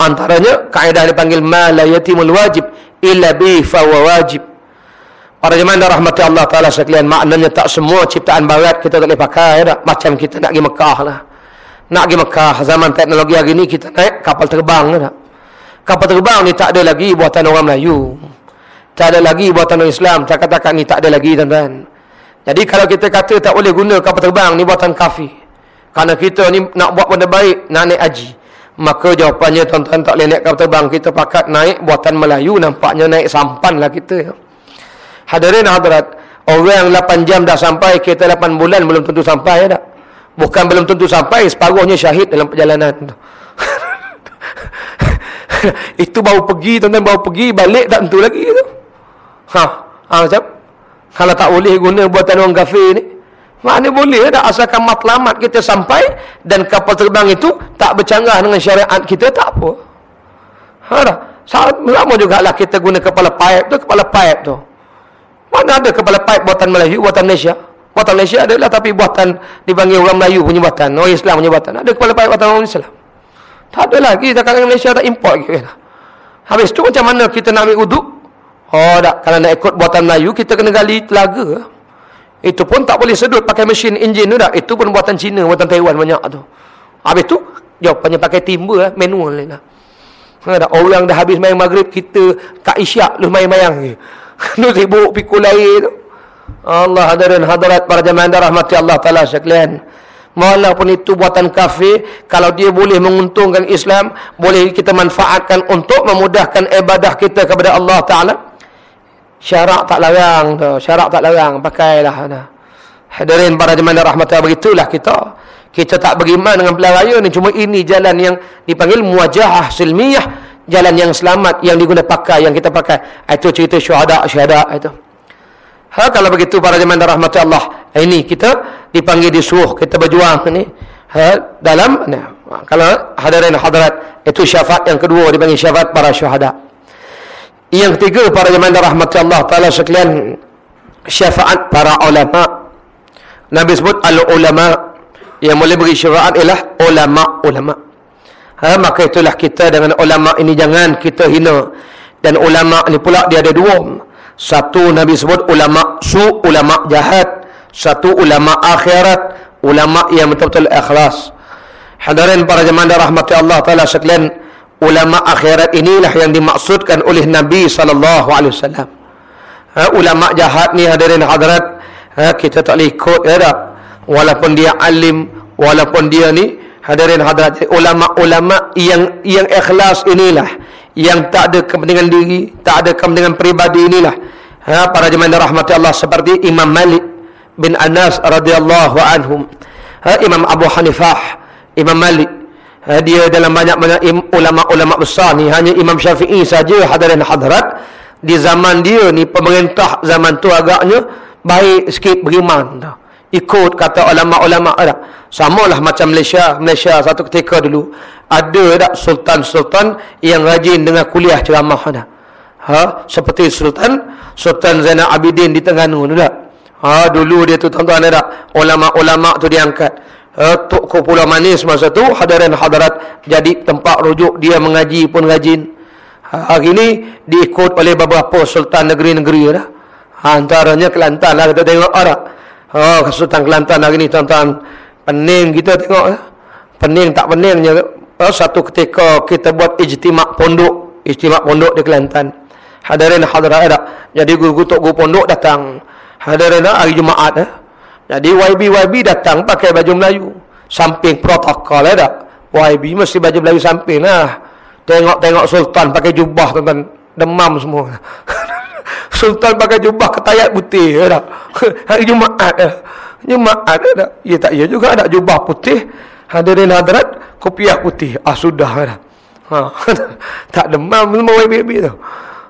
Antaranya kaedah dipanggil ma la yatimul wajib illa bi fa wajib. Para jemaah dan rahmati Allah Ta'ala sekalian maknanya tak semua ciptaan barat kita tak boleh pakai tak? macam kita nak pergi Mekah lah. Nak pergi Mekah zaman teknologi hari ni kita naik kapal terbang tak? kapal terbang ni tak ada lagi buatan orang Melayu. Tak ada lagi buatan orang Islam. Tak katakan ni tak ada lagi tuan-tuan jadi kalau kita kata tak boleh guna kapal terbang ni buatan kafi kerana kita ni nak buat benda baik nak naik haji maka jawapannya tuan-tuan tak boleh naik kapal terbang kita pakat naik buatan Melayu nampaknya naik sampan lah kita Hadirin hadirat, orang yang 8 jam dah sampai, kita 8 bulan belum tentu sampai ya tak? Bukan belum tentu sampai, separuhnya syahid dalam perjalanan tu. Itu baru pergi, tuan-tuan baru pergi, balik tak tentu lagi tu. Ha, ha macam? Kalau tak boleh guna buatan orang kafir ni. Mana boleh tak asalkan matlamat kita sampai dan kapal terbang itu tak bercanggah dengan syariat kita tak apa. Ha dah. Sama juga lah kita guna kepala pipe tu, kepala pipe tu. Mana ada kepala paip buatan Melayu, buatan Malaysia? Buatan Malaysia adalah tapi buatan dipanggil orang Melayu punya buatan, orang Islam punya buatan. Ada kepala paip buatan orang Islam. Tak ada lagi sekarang Malaysia tak import lagi. Habis tu macam mana kita nak ambil uduk? Oh tak, kalau nak ikut buatan Melayu kita kena gali telaga. Itu pun tak boleh sedut pakai mesin enjin tu tak. Itu pun buatan Cina, buatan Taiwan banyak tu. Habis tu jawapannya pakai timba manual ni lah. Orang dah habis main maghrib kita kat isyak lu main-main lagi. Lu sibuk pikul air tu. Allah hadirin hadirat para jemaah rahmati Allah Taala sekalian. Walaupun itu buatan kafir, kalau dia boleh menguntungkan Islam, boleh kita manfaatkan untuk memudahkan ibadah kita kepada Allah Taala. Syarak tak larang tu, syarak tak larang, pakailah dah. Hadirin para jemaah Allah begitulah kita. Kita tak beriman dengan pilihan raya ni cuma ini jalan yang dipanggil muwajahah silmiyah jalan yang selamat yang diguna pakai yang kita pakai itu cerita syuhada syuhada itu ha kalau begitu para jemaah rahmat Allah ini kita dipanggil disuruh kita berjuang ini ha dalam ni kalau hadirin hadirat itu syafaat yang kedua dipanggil syafaat para syuhada yang ketiga para jemaah rahmat Allah taala sekalian syafaat para ulama. Nabi sebut al ulama yang boleh beri syafaat ialah ulama ulama. Ha, maka itulah kita dengan ulama ini jangan kita hina. Dan ulama ni pula dia ada dua. Satu Nabi sebut ulama su ulama jahat. Satu ulama akhirat ulama yang betul-betul ikhlas. Hadirin para jemaah rahmati Allah taala sekalian ulama akhirat inilah yang dimaksudkan oleh Nabi wasallam ha, ulama jahat ni hadirin hadirat ha, kita tak boleh ikut ya walaupun dia alim walaupun dia ni Hadirin hadirat ulama-ulama yang yang ikhlas inilah yang tak ada kepentingan diri, tak ada kepentingan peribadi inilah. Ha, para jemaah rahmat Allah seperti Imam Malik bin Anas radhiyallahu anhum. Ha, Imam Abu Hanifah, Imam Malik. Ha, dia dalam banyak-banyak ulama-ulama besar ni hanya Imam Syafi'i saja hadirin hadirat di zaman dia ni pemerintah zaman tu agaknya baik sikit beriman dah ikut kata ulama-ulama ada. Samalah macam Malaysia, Malaysia satu ketika dulu ada tak sultan-sultan yang rajin dengan kuliah ceramah ada. Ha, seperti sultan Sultan Zainal Abidin di Terengganu tak. Ha, dulu dia tu tuan-tuan ada ulama-ulama tu diangkat. Tok Pulau Manis masa tu hadirin hadirat jadi tempat rujuk dia mengaji pun rajin. Ha, hari ni diikut oleh beberapa sultan negeri-negeri dah. Ha, antaranya Kelantan lah kita tengok ada. Oh, Sultan Kelantan hari ni tuan-tuan. Pening kita tengok. Ya. Pening tak peningnya. Oh, satu ketika kita buat ijtimak pondok. Ijtimak pondok di Kelantan. Hadirin hadirat ada. Jadi guru-guru tok guru pondok datang. Hadirin hari Jumaat. Ya. Jadi YB-YB datang pakai baju Melayu. samping protokol ya tak? YB mesti baju Melayu samping lah tengok-tengok sultan pakai jubah tuan-tuan. Demam semua. Sultan pakai jubah ketayat putih ya hari Jumaat ya Jumaat ya tak? Ya tak ya juga ada jubah putih. Hadirin hadrat kopiah putih. Ah sudah ya tak? Ha, tak demam semua YB tu.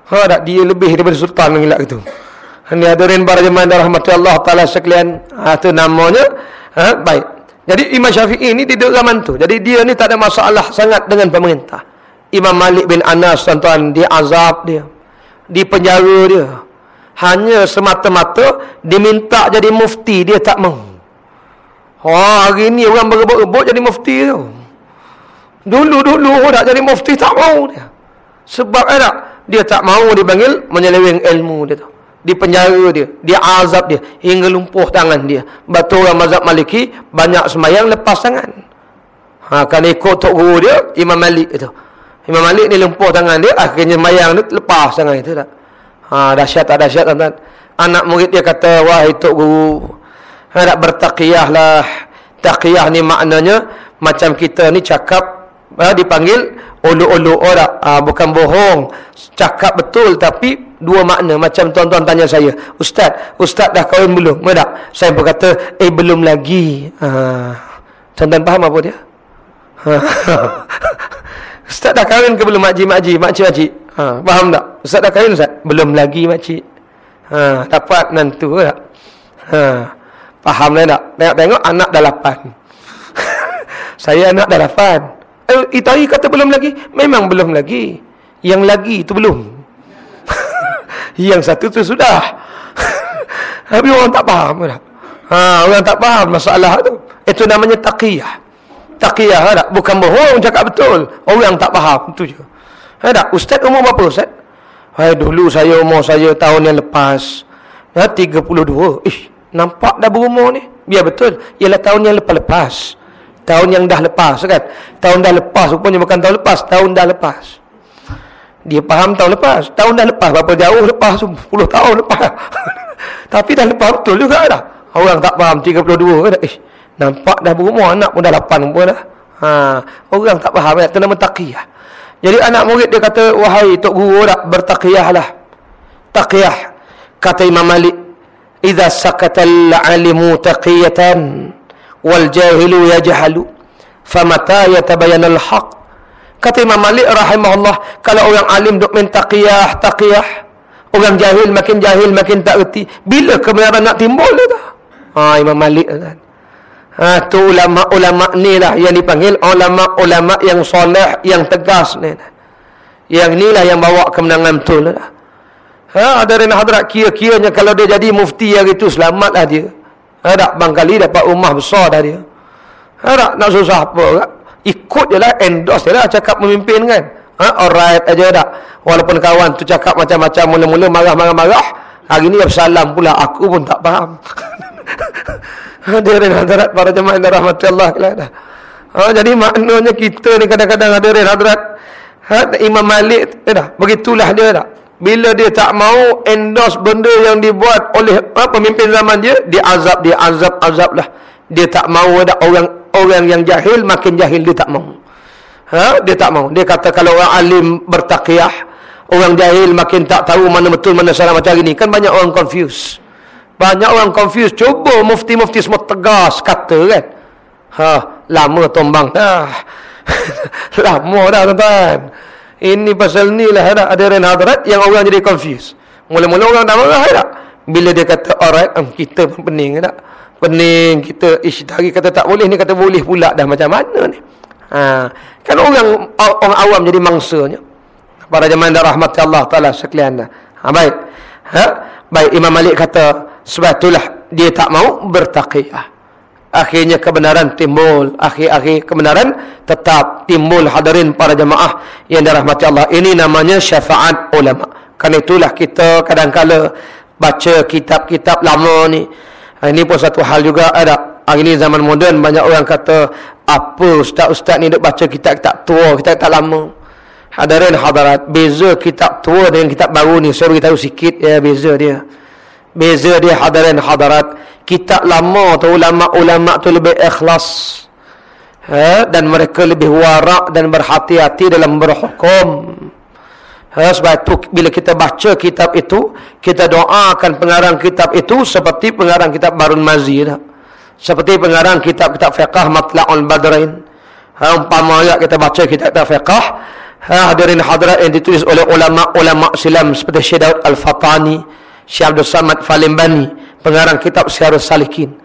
Ha tak? Dia lebih daripada sultan ngelak gitu hadirin para jemaah rahmat Allah taala sekalian ha, tu namanya ha, baik jadi Imam Syafi'i ini tidak zaman tu. Jadi dia ni tak ada masalah sangat dengan pemerintah. Imam Malik bin Anas tuan-tuan dia azab dia. Di penjara dia. Hanya semata-mata diminta jadi mufti dia tak mau. Wah, hari ni orang berebut-rebut jadi mufti tu. Dulu-dulu nak jadi mufti tak mau dia. Sebab ada dia tak mau dipanggil menyeleweng ilmu dia tu di penjara dia, dia azab dia hingga lumpuh tangan dia. Batu orang mazhab Maliki banyak semayang lepas tangan. Ha kan ikut tok guru dia Imam Malik itu. Imam Malik ni lumpuh tangan dia akhirnya semayang ni lepas tangan itu tak. Ha dahsyat tak dahsyat tuan-tuan. Anak murid dia kata wahai tok guru hendak bertaqiyahlah. Taqiyah ni maknanya macam kita ni cakap ha, dipanggil ulu-ulu orang ha, bukan bohong cakap betul tapi dua makna macam tuan-tuan tanya saya ustaz ustaz dah kahwin belum? Tak? Saya berkata eh belum lagi. Ha. Tuan-tuan faham apa dia? Ha. ustaz dah kahwin ke belum makcik makcik makcik makcik? Ha faham tak? Ustaz dah kahwin ustaz? Belum lagi makcik. Ha dapat nantu tak? Ha. Faham tak? Tengok-tengok anak dah lapan. Saya anak dah lapan. Eh, Itahi kata belum lagi? Memang belum lagi. Yang lagi itu belum yang satu tu sudah. Tapi orang tak faham? Ha, orang tak faham masalah tu. Itu namanya taqiyah. Taqiyah ada, bukan bohong cakap betul. Orang tak faham tu je. Ada, ustaz umur berapa ustaz? Hai dulu saya umur saya tahun yang lepas. Ya 32. Ih, nampak dah berumur ni. Biar betul. Ialah tahun yang lepas-lepas. Tahun yang dah lepas kan. Tahun dah lepas rupanya bukan tahun lepas, tahun dah lepas. Dia faham tahun lepas. Tahun dah lepas. Berapa jauh lepas tu? 10 tahun lepas. Tapi dah lepas betul juga dah. Orang tak faham 32 ke Eh, nampak dah berumur. Anak pun dah 8 pun dah. Ha, orang tak faham. Itu nama taqiyah. Jadi anak murid dia kata, Wahai Tok Guru tak bertaqiyah lah. Taqiyah. Kata Imam Malik. Iza sakatal alimu taqiyatan. Wal jahilu yajhalu. Famata yatabayanal haq. Kata Imam Malik rahimahullah, kalau orang alim duk main taqiyah, taqiyah, orang jahil makin jahil makin tak reti. Bila kebenaran nak timbul tu? Ha Imam Malik kan. Ha tu ulama-ulama ni lah yang dipanggil ulama-ulama yang soleh, yang tegas ni. Yang inilah yang bawa kemenangan betul lah. Ha ada rena hadrat kira-kiranya kalau dia jadi mufti hari tu selamatlah dia. Ada bang kali dapat rumah besar dah dia. Ada nak susah apa kan? Ikut je lah endorse je lah cakap memimpin kan. Ha? alright aja tak walaupun kawan tu cakap macam-macam mula-mula marah-marah-marah hari ni salam pula aku pun tak faham. Hadirin hadirat para jemaah yang rahmat Allah ha, jadi maknanya kita ni kadang-kadang hadirin hadirat ha, Imam Malik eh, dah, begitulah dia tak bila dia tak mau endorse benda yang dibuat oleh ha, pemimpin zaman dia dia azab dia azab azab lah. Dia tak mau ada orang orang yang jahil makin jahil dia tak mau. Ha? Dia tak mau. Dia kata kalau orang alim bertaqiyah, orang jahil makin tak tahu mana betul mana salah macam ini. Kan banyak orang confuse. Banyak orang confuse. Cuba mufti-mufti semua tegas kata kan. Ha, lama tombang dah. lama dah tuan-tuan. Ini pasal ni lah ada ada hadrat yang orang jadi confuse. Mula-mula orang dah marah tak? Bila dia kata alright, kita pun pening tak? Pening kita isydari kata tak boleh ni kata boleh pula dah macam mana ni? Ha. kan orang orang awam jadi mangsanya para jemaah dan rahmat Allah taala sekalian ha baik. Ha baik Imam Malik kata sebab itulah dia tak mau bertaqiyah akhirnya kebenaran timbul. Akhir-akhir kebenaran tetap timbul hadirin para jemaah yang dirahmati Allah. Ini namanya syafaat ulama. Kan itulah kita kadang-kala baca kitab-kitab lama ni ini pun satu hal juga ada. Hari ini zaman moden banyak orang kata apa ustaz-ustaz ni duk baca kitab-kitab tua, kitab-kitab lama. Hadirin hadirat, beza kitab tua dengan kitab baru ni, suruh kita tahu sikit ya beza dia. Beza dia hadirin hadirat, kitab lama tu ulama-ulama tu lebih ikhlas. ha, dan mereka lebih warak dan berhati-hati dalam berhukum ha, sebab itu bila kita baca kitab itu kita doakan pengarang kitab itu seperti pengarang kitab Barun Mazi tak? seperti pengarang kitab-kitab fiqah Matla'ul Badrain. Ha, umpama ayat kita baca kitab-kitab fiqah ha, hadirin hadirat yang ditulis oleh ulama-ulama silam seperti Syed Daud Al-Fatani Syekh Abdul Samad Falimbani pengarang kitab Syarul Salikin.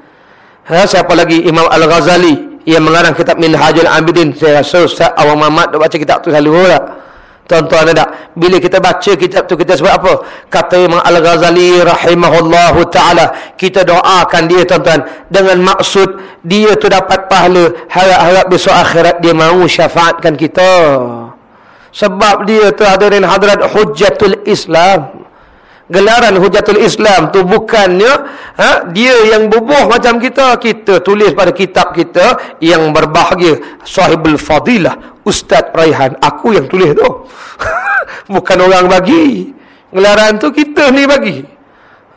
Ha, siapa lagi? Imam Al-Ghazali yang mengarang kitab Minhajul Abidin. Saya rasa Ustaz Awam dah baca kitab tu selalu lah tuan-tuan ada bila kita baca kitab tu kita sebut apa? Kata Imam Al-Ghazali rahimahullah ta'ala kita doakan dia tuan-tuan dengan maksud dia tu dapat pahala harap-harap besok akhirat dia mahu syafaatkan kita. Sebab dia tu hadirin hadrat hujjatul Islam. Gelaran hujatul Islam tu bukannya ha, dia yang bubuh macam kita kita tulis pada kitab kita yang berbahagia. Sahibul fadilah Ustaz Raihan aku yang tulis tu. Bukan orang bagi. Gelaran tu kita ni bagi.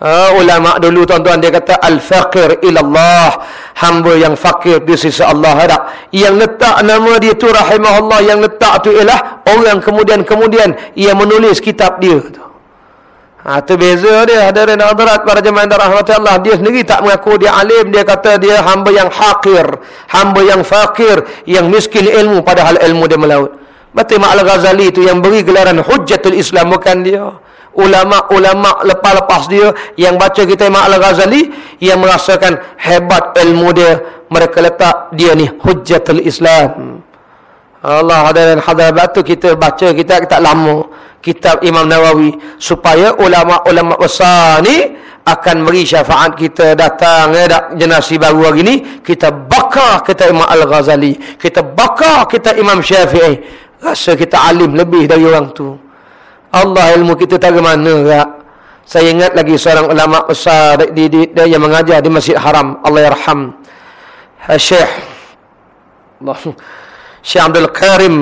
Ha, ulama dulu tuan-tuan dia kata al-faqir ilallah. Hamba yang fakir di sisi Allah ada. Yang letak nama dia tu rahimahullah yang letak tu ialah orang kemudian-kemudian ia menulis kitab dia tu Ha, itu beza dia hadirin hadirat para jemaah dan rahmat Allah. Dia sendiri tak mengaku dia alim. Dia kata dia hamba yang hakir. Hamba yang fakir. Yang miskin ilmu padahal ilmu dia melaut. Berarti Mak Al-Ghazali itu yang beri gelaran Hujjatul Islam bukan dia. Ulama-ulama lepas-lepas dia yang baca kita Mak Al-Ghazali yang merasakan hebat ilmu dia. Mereka letak dia ni Hujjatul Islam. Allah hadirin hadirat itu kita baca kita kita lama kitab Imam Nawawi supaya ulama-ulama besar ni akan beri syafaat kita datang ya dak generasi baru hari ni kita bakar kita Imam Al-Ghazali kita bakar kita Imam Syafi'i. Rasa kita alim lebih dari orang tu. Allah ilmu kita tak mana tak saya ingat lagi seorang ulama besar di, di, di, yang mengajar di Masjid Haram. Allah yarham. Syekh. Allah Syekh Abdul Karim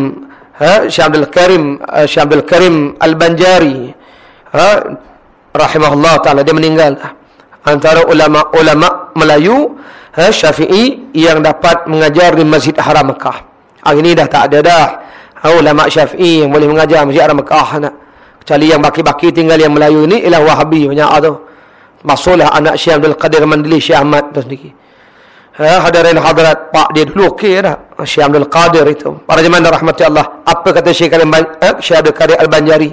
ha? Syekh Abdul Karim uh, Syekh Abdul Karim Al-Banjari. Ha? Rahimahullah taala dia meninggal. Antara ulama-ulama Melayu ha? Syafi'i yang dapat mengajar di Masjid Haram Mekah. Hari ini dah tak ada dah. Ha, ulama Syafi'i yang boleh mengajar Masjid Haram Mekah nak kecuali yang baki-baki tinggal yang Melayu ini ialah Wahabi banyak tu. Masuklah anak Syekh Abdul Qadir Mandili Syekh Ahmad tu sendiri Ha, hadirin hadirat pak dia dulu okey dah. Syekh Abdul Qadir itu. Para jemaah rahmati Allah. Apa kata Syekh eh, Abdul Qadir Al-Banjari?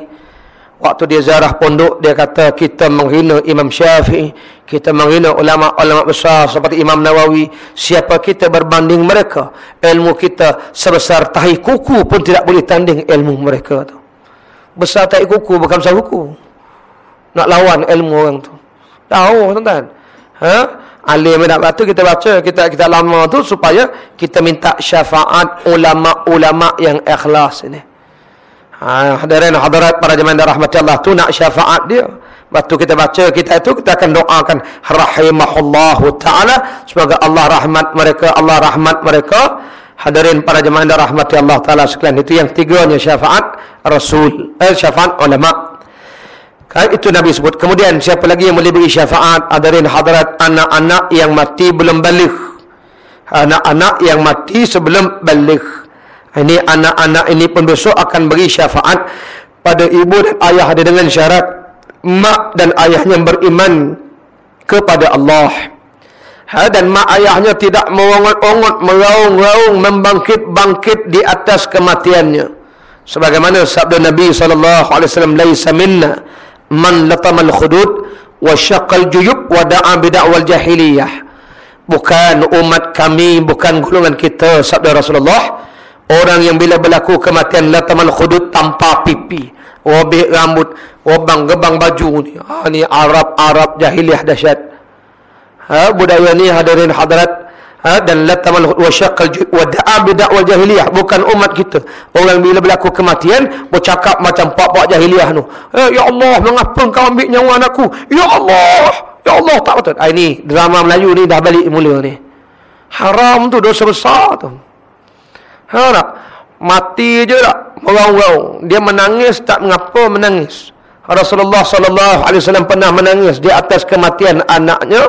Waktu dia zarah pondok dia kata kita menghina Imam Syafi'i kita menghina ulama-ulama besar seperti Imam Nawawi. Siapa kita berbanding mereka ilmu kita sebesar tahi kuku pun tidak boleh tanding ilmu mereka tu. Besar tahi kuku bukan besar kuku. Nak lawan ilmu orang tu. Tahu tuan-tuan. Ha alim nak baca kita baca kita kita lama tu supaya kita minta syafaat ulama-ulama yang ikhlas ini. Ha hadirin hadirat para jemaah rahmat Allah tu nak syafaat dia. Waktu kita baca kita itu kita akan doakan rahimahullahu taala semoga Allah rahmat mereka Allah rahmat mereka. Hadirin para jemaah rahmat Allah taala sekalian itu yang tiganya syafaat rasul eh syafaat ulama Kan itu Nabi sebut. Kemudian siapa lagi yang boleh beri syafaat adarin hadarat anak-anak yang mati belum balik. Anak-anak yang mati sebelum balik. Ini anak-anak ini pun besok akan beri syafaat pada ibu dan ayah dengan syarat mak dan ayahnya beriman kepada Allah. Ha, dan mak ayahnya tidak merongot-ongot, meraung-raung, membangkit-bangkit di atas kematiannya. Sebagaimana sabda Nabi SAW, Laisa minna man latamal khudud wa syaqqal juyub wa da'a bid'awal jahiliyah. Bukan umat kami bukan golongan kita sabda Rasulullah. Orang yang bila berlaku kematian latamal khudud tanpa pipi. Wabih rambut wabang gebang baju ni. Ha, ni Arab Arab jahiliyah dahsyat. Ha, budaya ni hadirin hadirat ha, dan latamal wasyaqal wa da'a bid'ah jahiliyah. Bukan umat kita. Orang bila berlaku kematian bercakap macam pak-pak jahiliyah tu. Eh, ya Allah mengapa kau ambil nyawa anakku? Ya Allah ya Allah. Tak betul. Ah, ini drama Melayu ni dah balik mula ni. Haram tu dosa besar tu. Ha tak mati je tak? Merau-rau dia menangis tak mengapa menangis. Rasulullah sallallahu alaihi wasallam pernah menangis di atas kematian anaknya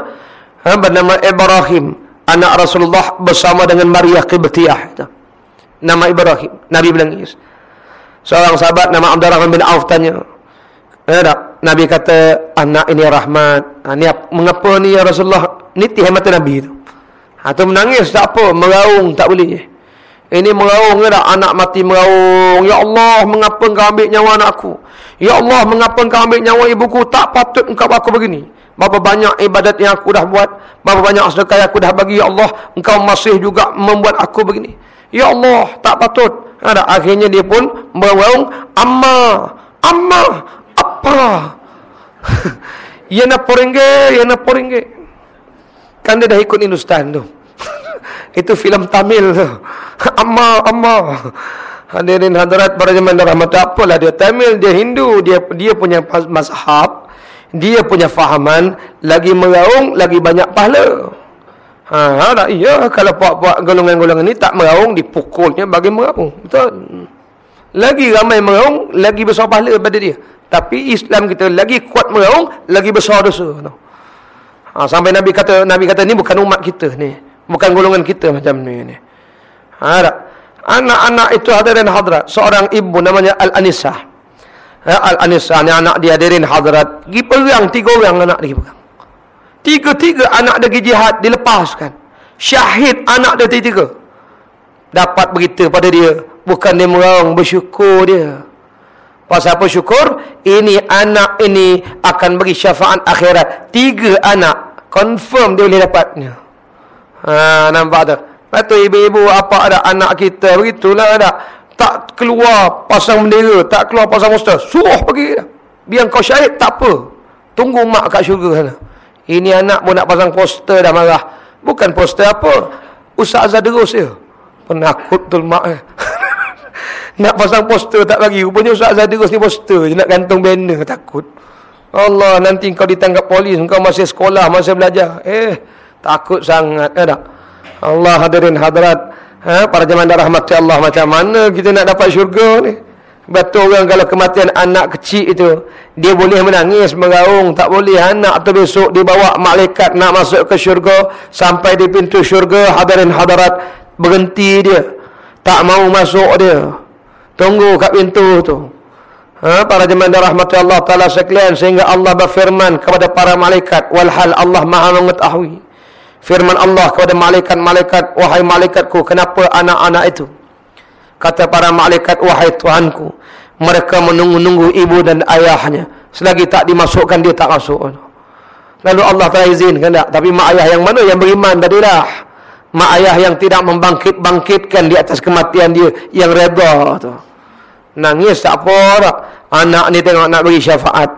ha, bernama Ibrahim anak Rasulullah bersama dengan Maria Qibtiyah. Nama Ibrahim, Nabi menangis. Seorang sahabat nama Abdurrahman bin Auf tanya. Ya tak? Nabi kata, anak ini rahmat. Ha, ni mengapa ni ya Rasulullah? Ni tihai mata Nabi itu. Ha, tu menangis tak apa, meraung tak boleh. Ini meraung tak? Anak mati meraung. Ya Allah, mengapa engkau ambil nyawa anakku? Ya Allah, mengapa engkau ambil nyawa ibuku? Tak patut engkau aku begini. Berapa banyak ibadat yang aku dah buat. Berapa banyak sedekah yang aku dah bagi. Ya Allah, engkau masih juga membuat aku begini. Ya Allah, tak patut. Ada akhirnya dia pun meraung. Amma, amma, apa? ya nak poringge, ya nak poringge. Kan dia dah ikut Hindustan tu. Itu filem Tamil tu. amma, amma. Hadirin hadirat para jemaah rahmat apalah dia Tamil, dia Hindu, dia dia punya mazhab dia punya fahaman lagi meraung lagi banyak pahala. Ha ada iya kalau puak-puak golongan-golongan ni tak meraung dipukulnya bagi meraung. Betul? Lagi ramai meraung lagi besar pahala daripada dia. Tapi Islam kita lagi kuat meraung lagi besar dosa. Ha, sampai nabi kata nabi kata ni bukan umat kita ni. Bukan golongan kita macam ni ni. Ha anak-anak itu hadirin hadrat seorang ibu namanya al-anisah Al-Anisa ni anak dia hadirin hadirat pergi perang tiga orang anak dia perang tiga-tiga anak dia pergi jihad dilepaskan. Syahid anak dia tiga-tiga. Dapat berita pada dia bukan dia merang bersyukur dia. Pasal apa syukur? Ini anak ini akan bagi syafaat akhirat. Tiga anak confirm dia boleh dapatnya. Ha, nampak tak? Betul ibu-ibu apa ada anak kita? Begitulah ada tak keluar pasang bendera, tak keluar pasang poster, suruh pergi. Biar kau syahid, tak apa. Tunggu mak kat syurga sana. Ini anak pun nak pasang poster dah marah. Bukan poster apa. Ustaz Azhar terus dia. Penakut betul mak nak pasang poster tak bagi. Rupanya Ustaz Azhar terus ni poster je. Nak gantung banner. Takut. Allah nanti kau ditangkap polis. Kau masih sekolah, masih belajar. Eh, takut sangat. Eh tak? Allah hadirin hadirat. Ha, para jemaah rahmati Allah macam mana kita nak dapat syurga ni? Betul orang kalau kematian anak kecil itu, dia boleh menangis, meraung, tak boleh anak tu besok dibawa malaikat nak masuk ke syurga, sampai di pintu syurga hadirin hadarat berhenti dia. Tak mau masuk dia. Tunggu kat pintu tu. Ha, para jemaah rahmati Allah taala sekalian sehingga Allah berfirman kepada para malaikat walhal Allah Maha mengetahui firman Allah kepada malaikat-malaikat wahai malaikatku kenapa anak-anak itu? Kata para malaikat wahai Tuhanku mereka menunggu-nunggu ibu dan ayahnya. Selagi tak dimasukkan dia tak masuk. Lalu Allah telah izinkan tak? Tapi mak ayah yang mana yang beriman tadilah. Mak ayah yang tidak membangkit-bangkitkan di atas kematian dia yang reda tu. Nangis tak apa tak anak ni tengok nak bagi syafaat.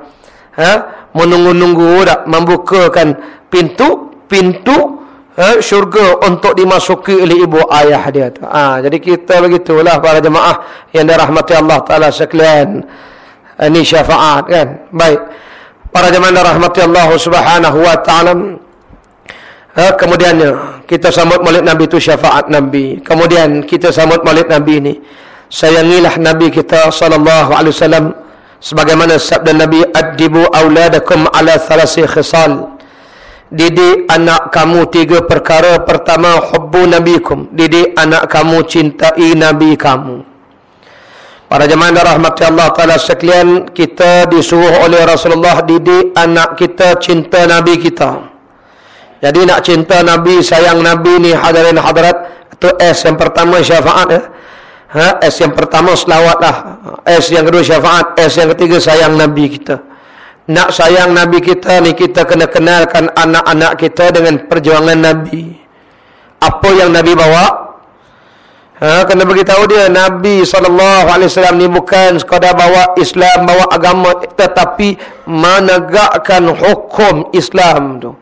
Ha? menunggu-nunggu tak membukakan pintu pintu eh, syurga untuk dimasuki oleh ibu ayah dia tu. Ha, jadi kita begitulah para jemaah yang dirahmati Allah Taala sekalian. Ini syafaat kan. Baik. Para jemaah dirahmati Allah Subhanahu wa taala. Ha, kemudiannya kita sambut Maulid Nabi itu syafaat Nabi. Kemudian kita sambut Maulid Nabi ini. Sayangilah Nabi kita sallallahu alaihi wasallam sebagaimana sabda Nabi adibu auladakum ala thalasi khisal didik anak kamu tiga perkara. Pertama hubbu nabikum. Didik anak kamu cintai nabi kamu. Para jemaah rahmati Allah taala sekalian kita disuruh oleh Rasulullah didik anak kita cinta nabi kita. Jadi nak cinta nabi sayang nabi ni hadirin hadirat itu S yang pertama syafaat ya. Ha S yang pertama selawatlah S yang kedua syafaat. S yang ketiga sayang nabi kita nak sayang Nabi kita ni kita kena kenalkan anak-anak kita dengan perjuangan Nabi. Apa yang Nabi bawa? Ha, kena beritahu dia Nabi SAW ni bukan sekadar bawa Islam, bawa agama tetapi menegakkan hukum Islam tu.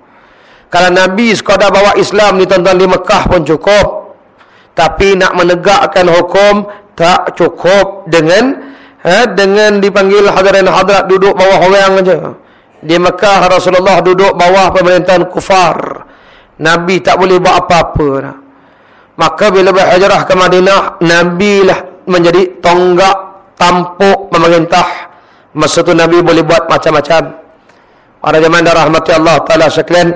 Kalau Nabi sekadar bawa Islam ni tuan-tuan di Mekah pun cukup. Tapi nak menegakkan hukum tak cukup dengan ha, dengan dipanggil hadirin hadirat duduk bawah orang aja. Di Mekah Rasulullah duduk bawah pemerintahan kufar. Nabi tak boleh buat apa-apa dah. Maka bila berhijrah ke Madinah, Nabi lah menjadi tonggak tampuk pemerintah. Masa tu Nabi boleh buat macam-macam. Para jemaah dan rahmati Allah Ta'ala sekalian.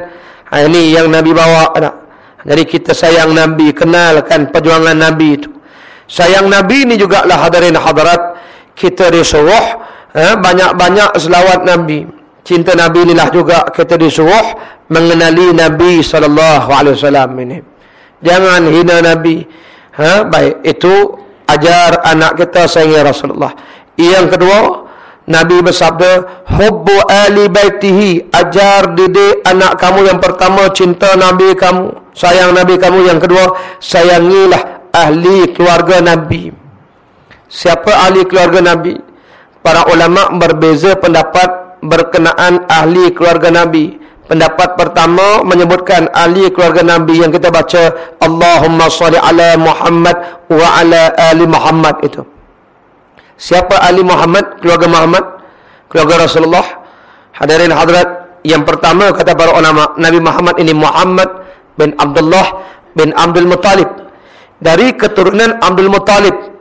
Ha, ini yang Nabi bawa. Jadi kita sayang Nabi, kenalkan perjuangan Nabi itu. Sayang Nabi ini juga lah hadirin hadirat kita disuruh eh, banyak-banyak selawat Nabi. Cinta Nabi inilah juga kita disuruh mengenali Nabi wasallam ini. Jangan hina Nabi. Ha, baik itu ajar anak kita sayangi Rasulullah. Yang kedua, Nabi bersabda, "Hubbu ali baitihi." Ajar didik anak kamu yang pertama cinta Nabi kamu, sayang Nabi kamu. Yang kedua, sayangilah ahli keluarga Nabi. Siapa ahli keluarga Nabi? Para ulama berbeza pendapat berkenaan ahli keluarga Nabi. Pendapat pertama menyebutkan ahli keluarga Nabi yang kita baca Allahumma salli ala Muhammad wa ala ali Muhammad itu. Siapa ahli Muhammad, keluarga Muhammad, keluarga Rasulullah? Hadirin hadirat, yang pertama kata para ulama, Nabi Muhammad ini Muhammad bin Abdullah bin Abdul Muttalib. Dari keturunan Abdul Muttalib.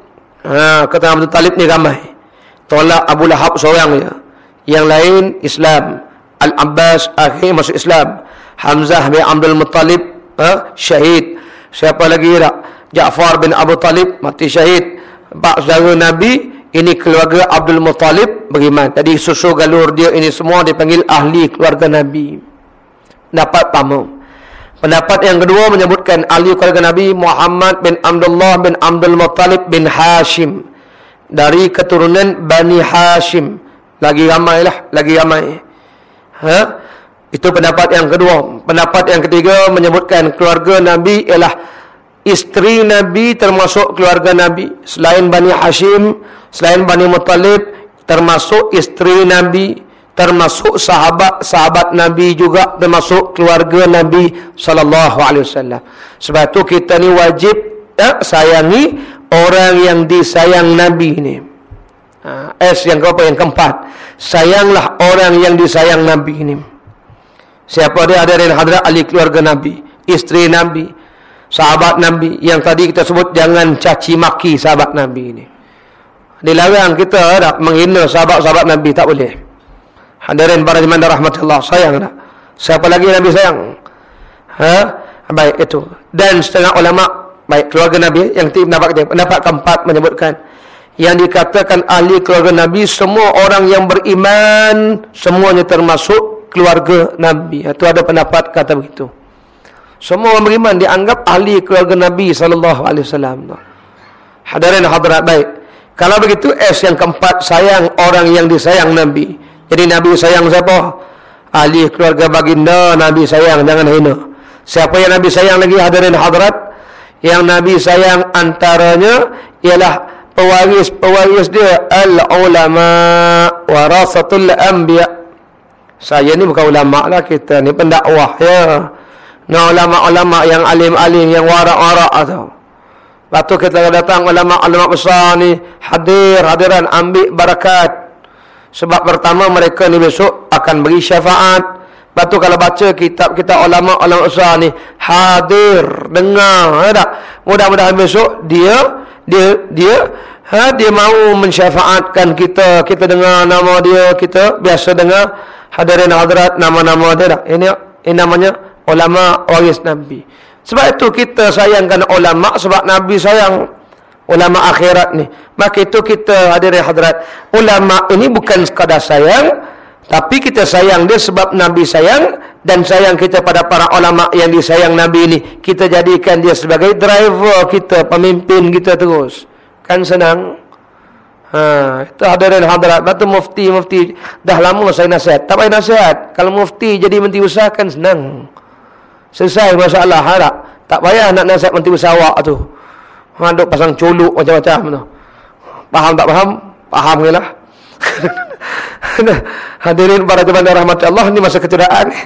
Ha, kata Abdul Muttalib ni ramai. Tolak Abu Lahab seorang ya. Yang lain Islam. Al-Abbas akhir masuk Islam. Hamzah bin Abdul Muttalib ha, syahid. Siapa lagi tak? Ja'far bin Abu Talib mati syahid. Pak saudara Nabi ini keluarga Abdul Muttalib beriman. Tadi susu galur dia ini semua dipanggil ahli keluarga Nabi. Pendapat pertama. Pendapat yang kedua menyebutkan ahli keluarga Nabi Muhammad bin Abdullah bin Abdul Muttalib bin Hashim. Dari keturunan Bani Hashim. Lagi ramai lah. Lagi ramai. Ha? Itu pendapat yang kedua. Pendapat yang ketiga menyebutkan keluarga Nabi ialah isteri Nabi termasuk keluarga Nabi. Selain Bani Hashim, selain Bani Muttalib termasuk isteri Nabi termasuk sahabat-sahabat Nabi juga termasuk keluarga Nabi sallallahu alaihi wasallam. Sebab tu kita ni wajib ya, sayangi orang yang disayang Nabi ni. Ha, S yang keempat yang keempat. Sayanglah orang yang disayang Nabi ini. Siapa dia ada dari hadrat ahli keluarga Nabi, isteri Nabi, sahabat Nabi yang tadi kita sebut jangan caci maki sahabat Nabi ini dilarang kita tak menghina sahabat-sahabat Nabi tak boleh hadirin para jemaah rahmatullah. Sayang tak? Siapa lagi Nabi sayang? Ha? Baik itu. Dan setengah ulama baik keluarga Nabi yang pendapat kita pendapat keempat menyebutkan. Yang dikatakan ahli keluarga Nabi semua orang yang beriman semuanya termasuk keluarga Nabi. Itu ada pendapat kata begitu. Semua orang beriman dianggap ahli keluarga Nabi sallallahu alaihi wasallam. Hadirin hadirat baik. Kalau begitu S yang keempat sayang orang yang disayang Nabi. Jadi Nabi sayang siapa? Ahli keluarga baginda Nabi sayang jangan hina. Siapa yang Nabi sayang lagi hadirin hadrat? Yang Nabi sayang antaranya ialah pewaris-pewaris dia al-ulama warasatul anbiya. Saya ni bukan ulama lah kita ni pendakwah ya. Nah ulama-ulama yang alim-alim yang Lepas tu kita datang ulama-ulama besar ni hadir, hadiran ambil barakat. Sebab pertama mereka ni besok akan beri syafaat. Lepas tu kalau baca kitab kita ulama-ulama besar ni hadir, dengar, ya tak? Mudah-mudahan besok dia dia dia ha, dia mau mensyafaatkan kita. Kita dengar nama dia, kita biasa dengar hadirin hadirat nama-nama dia tak? Ini ini namanya ulama waris Nabi. Sebab itu kita sayangkan ulama sebab Nabi sayang ulama akhirat ni. Maka itu kita hadir hadrat. Ulama ini bukan sekadar sayang tapi kita sayang dia sebab Nabi sayang dan sayang kita pada para ulama yang disayang Nabi ini. Kita jadikan dia sebagai driver kita, pemimpin kita terus. Kan senang. Ha, itu hadirin hadirat. Batu mufti, mufti. Dah lama saya nasihat. Tak payah nasihat. Kalau mufti jadi menteri usaha kan senang. Selesai masalah harap. Tak payah nak nasihat menteri bersawak tu. Ha, duk pasang colok macam-macam tu. Faham tak faham? Faham ke lah. Hadirin para jemaah rahmat Allah ni masa kecederaan ni.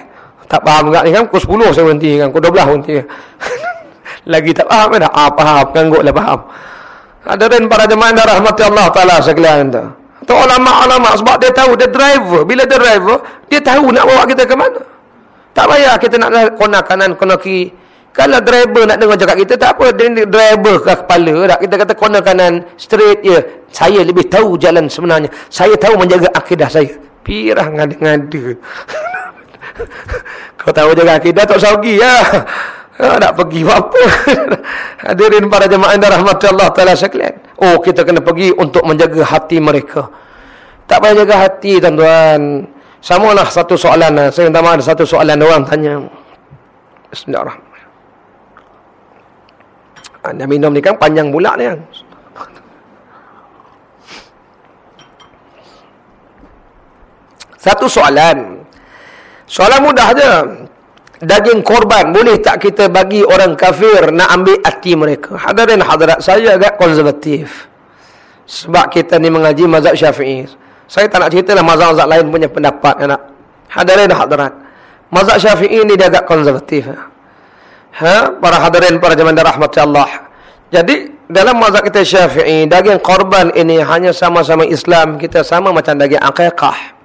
Tak faham enggak ni kan? Pukul 10 saya berhenti kan? Pukul 12 berhenti kan? Lagi tak faham kan? Ah, faham. Ganggu lah faham. Hadirin para jemaah rahmat Allah Ta'ala sekalian tu. Tu ulama-ulama sebab dia tahu dia driver. Bila dia driver, dia tahu nak bawa kita ke mana. Tak payah kita nak kona kanan, kona kiri. Kalau driver nak dengar cakap kita, tak apa. Driver ke kepala. Tak? Kita kata kona kanan, straight je. Saya lebih tahu jalan sebenarnya. Saya tahu menjaga akidah saya. Pirah ngada-ngada. Kau tahu jaga akidah, tak usah pergi. Ya. Ha, nak pergi apa? Hadirin para jemaah yang rahmat Allah Ta'ala sekalian. Oh, kita kena pergi untuk menjaga hati mereka. Tak payah jaga hati, tuan-tuan. Sama lah satu soalan. Saya minta maaf, satu soalan orang tanya. Bismillahirrahmanirrahim. Anda minum ni kan panjang pula ni kan. Satu soalan. Soalan mudah je. Daging korban boleh tak kita bagi orang kafir nak ambil hati mereka? Hadirin hadirat saya agak konservatif. Sebab kita ni mengaji mazhab syafi'i. Saya tak nak cerita lah mazhab-mazhab lain punya pendapat. Hadirin hadirat. Mazhab syafi'i ni dia agak konservatif. Ha? Para hadirin, para jemaah rahmat Allah. Jadi, dalam mazhab kita syafi'i, daging korban ini hanya sama-sama Islam. Kita sama macam daging akikah.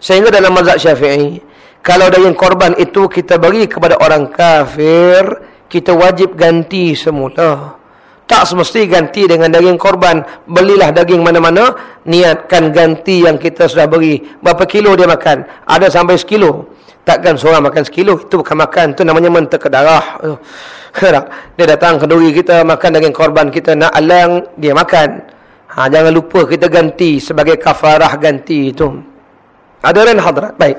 Sehingga dalam mazhab syafi'i, kalau daging korban itu kita bagi kepada orang kafir, kita wajib ganti semula. Tak semesti ganti dengan daging korban. Belilah daging mana-mana, niatkan ganti yang kita sudah beri. Berapa kilo dia makan? Ada sampai sekilo. Takkan seorang makan sekilo, itu bukan makan. Itu namanya menteka darah. Dia datang ke duri kita, makan daging korban kita, nak alang, dia makan. Ha, jangan lupa kita ganti sebagai kafarah ganti itu. Hadirin hadrat. Baik.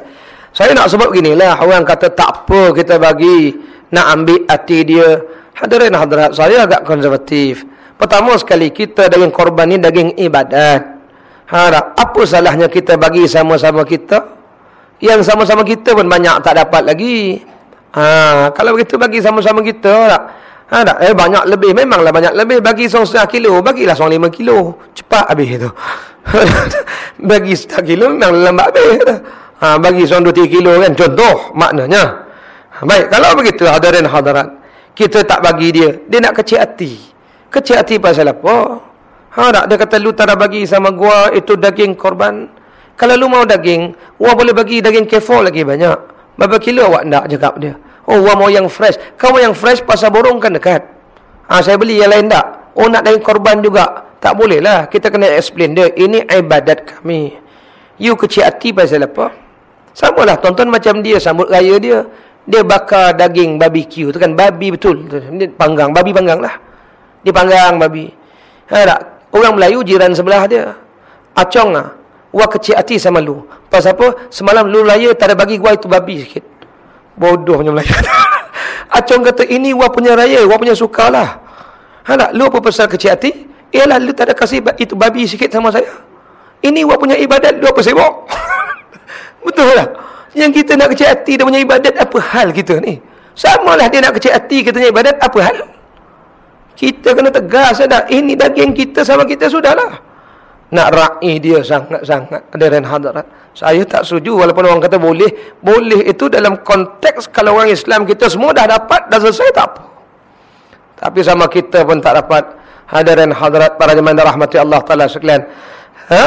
Saya nak sebut beginilah. Orang kata tak apa kita bagi. Nak ambil hati dia. Hadirin hadrat. Saya agak konservatif. Pertama sekali kita daging korban ni daging ibadat. Harap. Apa salahnya kita bagi sama-sama kita? Yang sama-sama kita pun banyak tak dapat lagi. Ha, kalau begitu bagi sama-sama kita tak? Ha, tak? Eh, banyak lebih. Memanglah banyak lebih. Bagi seorang setengah kilo. Bagilah seorang lima kilo. Cepat habis itu. bagi setengah kilo memang lambat habis ha, bagi seorang dua tiga kilo kan contoh maknanya ha, baik kalau begitu hadirin hadirat kita tak bagi dia dia nak kecil hati kecil hati pasal apa ha, tak? dia kata lu tak ada bagi sama gua itu daging korban kalau lu mau daging gua boleh bagi daging kefo lagi banyak berapa kilo awak nak cakap dia oh gua mau yang fresh kau yang fresh pasal borong kan dekat ha, saya beli yang lain tak oh nak daging korban juga tak boleh lah. Kita kena explain dia. Ini ibadat kami. You kecil hati pasal apa? Sama lah. Tonton macam dia. Sambut raya dia. Dia bakar daging barbecue. Itu kan babi betul. Dia panggang. Babi panggang lah. Dia panggang babi. Ha, tak? Orang Melayu jiran sebelah dia. Acong lah. Wah kecil hati sama lu. Pasal apa? Semalam lu raya tak ada bagi gua itu babi sikit. Bodoh punya Melayu. Acong kata ini wah punya raya. Wah punya suka lah. Ha, tak? Lu apa pasal kecil hati? Ialah lu tak ada kasih itu babi sikit sama saya. Ini buat punya ibadat, lu apa sibuk? Betul lah. Yang kita nak kecil hati dia punya ibadat, apa hal kita ni? Sama lah dia nak kecil hati kita punya ibadat, apa hal? Kita kena tegas dah. Ini daging kita sama kita sudahlah. Nak ra'i dia sangat-sangat. Ada -sangat. hadarat. Saya tak setuju walaupun orang kata boleh. Boleh itu dalam konteks kalau orang Islam kita semua dah dapat, dah selesai tak apa. Tapi sama kita pun tak dapat hadirin hadirat para jemaah rahmati Allah taala sekalian. Ha?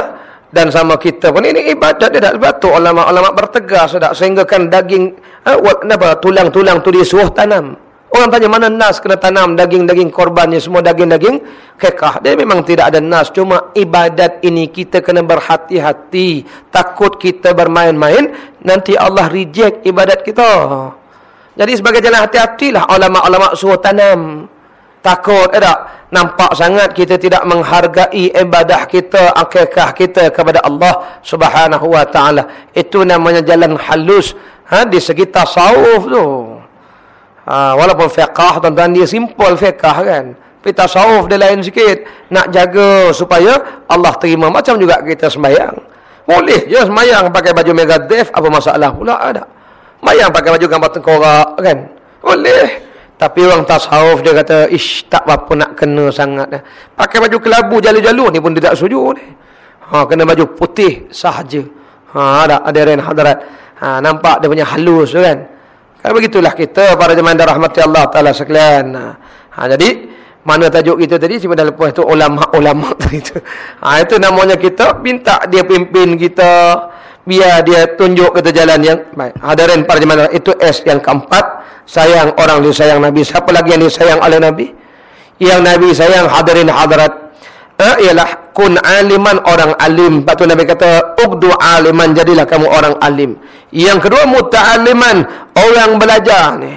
Dan sama kita pun ini ibadat dia tak betul ulama-ulama bertegas sudah sehingga kan daging ha, apa tulang-tulang tu disuruh tanam. Orang tanya mana nas kena tanam daging-daging korbannya semua daging-daging kekah. Dia memang tidak ada nas. Cuma ibadat ini kita kena berhati-hati. Takut kita bermain-main. Nanti Allah reject ibadat kita. Jadi sebagai jalan hati-hatilah ulama-ulama suruh tanam. Takut. Eh tak? nampak sangat kita tidak menghargai ibadah kita, akikah kita kepada Allah Subhanahu wa taala. Itu namanya jalan halus ha di segi tasawuf tu. Ha, walaupun fiqh tuan-tuan dia simple fiqh kan. Tapi tasawuf dia lain sikit. Nak jaga supaya Allah terima macam juga kita sembahyang. Boleh je sembahyang pakai baju megadeth apa masalah pula ada. Sembahyang pakai baju gambar tengkorak kan. Boleh. Tapi orang tasawuf dia kata, ish, tak apa nak kena sangat. Pakai baju kelabu jalur-jalur ni pun dia tak setuju ni. Ha, kena baju putih sahaja. Ha, ada, ada yang hadarat. Ha, nampak dia punya halus tu kan. Kan begitulah kita, para jemaah dan rahmati Allah Ta'ala sekalian. Ha, ha, jadi, mana tajuk kita tadi, cuma dah lepas tu ulama-ulama itu. Ha, itu namanya kita, minta dia pimpin kita, biar dia tunjuk kita jalan yang baik. Hadirin para jemaah itu S yang keempat, sayang orang disayang Nabi. Siapa lagi yang disayang oleh Nabi? Yang Nabi sayang hadirin hadirat. Eh, ialah kun aliman orang alim. Patu Nabi kata, "Ugdu aliman jadilah kamu orang alim." Yang kedua muta'alliman, orang belajar ni.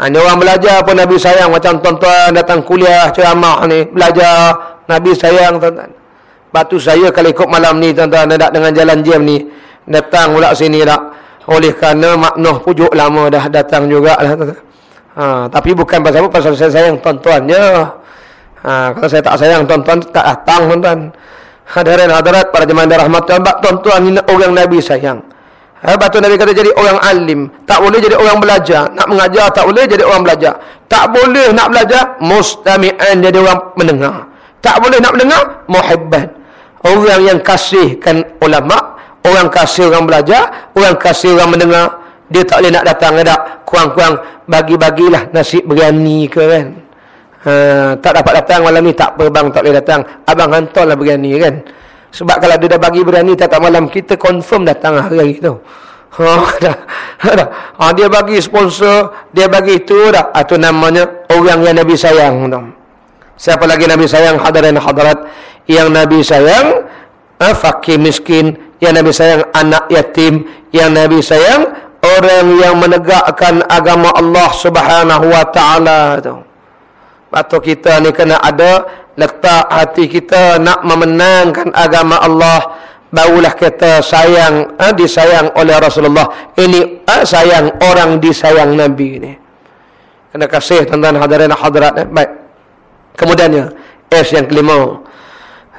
Hanya orang belajar pun Nabi sayang macam tuan-tuan datang kuliah ceramah ni belajar Nabi sayang tuan-tuan. Batu saya kalau ikut malam ni tuan-tuan dengan jalan jam ni datang pula sini dak. Oleh kerana maknuh pujuk lama dah datang juga lah tuan-tuan. Ha, tapi bukan pasal apa pasal saya sayang tuan-tuannya. Ha, kalau saya tak sayang tuan-tuan tak datang tuan-tuan. Hadirin hadirat para jemaah rahmat tuan-tuan ni orang Nabi sayang. Ha, batu Nabi kata jadi orang alim. Tak boleh jadi orang belajar. Nak mengajar tak boleh jadi orang belajar. Tak boleh nak belajar. Mustami'an jadi orang mendengar. Tak boleh nak mendengar. Muhibban. Orang yang kasihkan ulama. Orang kasih orang belajar. Orang kasih orang mendengar. Dia tak boleh nak datang. Ada kurang-kurang bagi-bagilah nasib berani ke kan. Ha, tak dapat datang malam ni. Tak apa bang tak boleh datang. Abang hantarlah berani kan. Sebab kalau dia dah bagi berani tak malam kita confirm datang hari itu. Ha, dah, dah. ha, dia bagi sponsor, dia bagi itu dah. Itu namanya orang yang Nabi sayang. Dah. Siapa lagi Nabi sayang? Hadirin hadirat. Yang Nabi sayang, ha, fakir miskin. Yang Nabi sayang, anak yatim. Yang Nabi sayang, orang yang menegakkan agama Allah subhanahu wa ta'ala. Atau kita ni kena ada letak hati kita nak memenangkan agama Allah barulah kita sayang eh, disayang oleh Rasulullah ini eh, sayang orang disayang Nabi ini kena kasih tuan-tuan hadirin hadirat eh. baik kemudiannya S yang kelima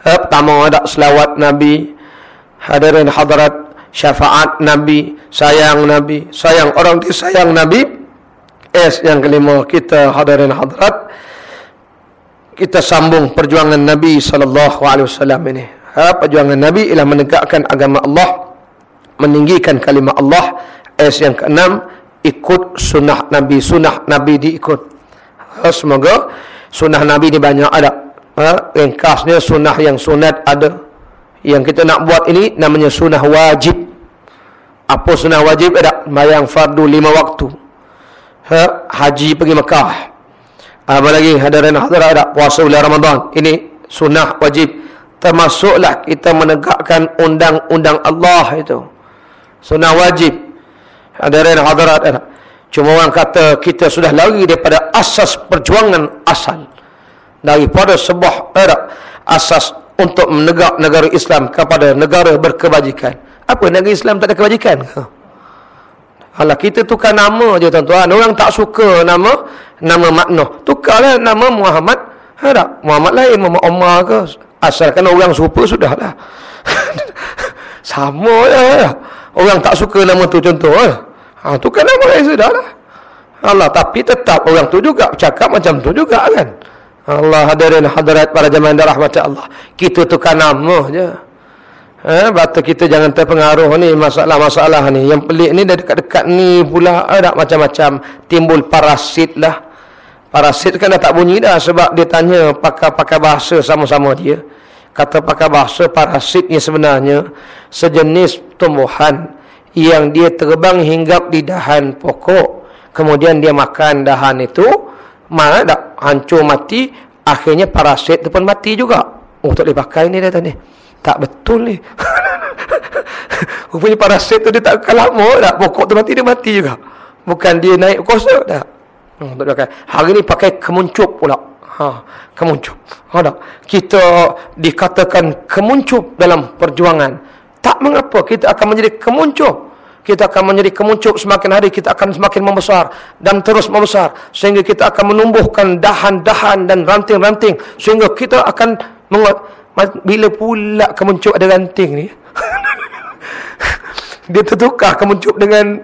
pertama ada selawat Nabi hadirin hadirat syafaat Nabi sayang Nabi sayang orang disayang Nabi S yang kelima kita hadirin hadirat kita sambung perjuangan Nabi wasallam ini. Perjuangan Nabi ialah menegakkan agama Allah, meninggikan kalimah Allah. Ayat yang keenam, ikut sunnah Nabi, sunnah Nabi diikut. Semoga sunnah Nabi ini banyak ada. Ha, ringkasnya sunnah yang sunat ada. Yang kita nak buat ini namanya sunnah wajib. Apa sunnah wajib ada? Mayang fardu lima waktu. Ha, haji pergi Mekah. Apa lagi hadirin hadirat ada puasa bulan Ramadan. Ini sunnah wajib. Termasuklah kita menegakkan undang-undang Allah itu. Sunnah wajib. Hadirin hadirat ada. Cuma orang kata kita sudah lari daripada asas perjuangan asal. Daripada sebuah era asas untuk menegak negara Islam kepada negara berkebajikan. Apa negara Islam tak ada kebajikan? Alah kita tukar nama je tuan-tuan. Orang tak suka nama nama makna. Tukarlah nama Muhammad. Ha tak? Muhammad lain, Muhammad Omar ke. Asalkan orang serupa sudahlah. Sama je. Orang tak suka nama tu contoh. Eh. Ha, tukar nama lain sudahlah. Allah tapi tetap orang tu juga cakap macam tu juga kan. Allah hadirin hadirat para jemaah rahmat Allah. Kita tukar nama je. Eh, batu kita jangan terpengaruh ni masalah-masalah ni. Yang pelik ni dah dekat-dekat ni pula ada macam-macam timbul parasit lah. Parasit kan dah tak bunyi dah sebab dia tanya pakar-pakar bahasa sama-sama dia. Kata pakar bahasa parasit ni sebenarnya sejenis tumbuhan yang dia terbang hingga di dahan pokok. Kemudian dia makan dahan itu, mana dah hancur mati, akhirnya parasit tu pun mati juga. Oh tak boleh pakai ni dah tadi. Tak betul ni. Rupanya parasit tu dia tak akan lama tak. Pokok tu mati dia mati juga. Bukan dia naik kuasa tak. Hmm, tak Hari ni pakai kemuncup pula. Ha, kemuncup. Ha, tak? Kita dikatakan kemuncup dalam perjuangan. Tak mengapa kita akan menjadi kemuncup. Kita akan menjadi kemuncup semakin hari kita akan semakin membesar dan terus membesar sehingga kita akan menumbuhkan dahan-dahan dan ranting-ranting sehingga kita akan bila pula kemuncup ada ranting ni? Dia tertukar kemuncup dengan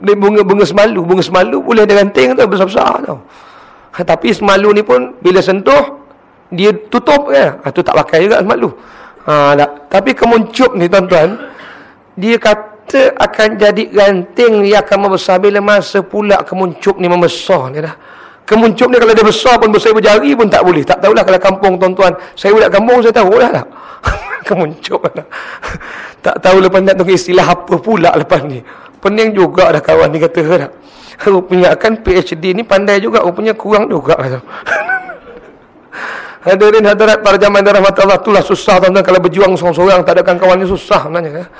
bunga-bunga semalu bunga semalu boleh ada ranting tu besar-besar tu. Tapi semalu ni pun bila sentuh dia tutup ya ha, tu tak pakai juga semalu. Ha, tapi kemuncup ni tuan-tuan dia kata akan jadi ranting dia akan membesar bila masa pula kemuncup ni membesar ni dah Kemuncup ni kalau dia besar pun besar berjari pun tak boleh. Tak tahulah kalau kampung tuan-tuan. Saya budak kampung saya tahu lah. lah. Kemuncup lah. tak tahu lepas nak tunggu istilah apa pula lepas ni. Pening juga dah kawan ni kata lah. Rupanya kan PhD ni pandai juga. Rupanya kurang juga. Hadirin hadirat para jamaah darah mata Allah. Itulah susah tuan-tuan kalau berjuang seorang-seorang. Tak ada kawan ni susah sebenarnya.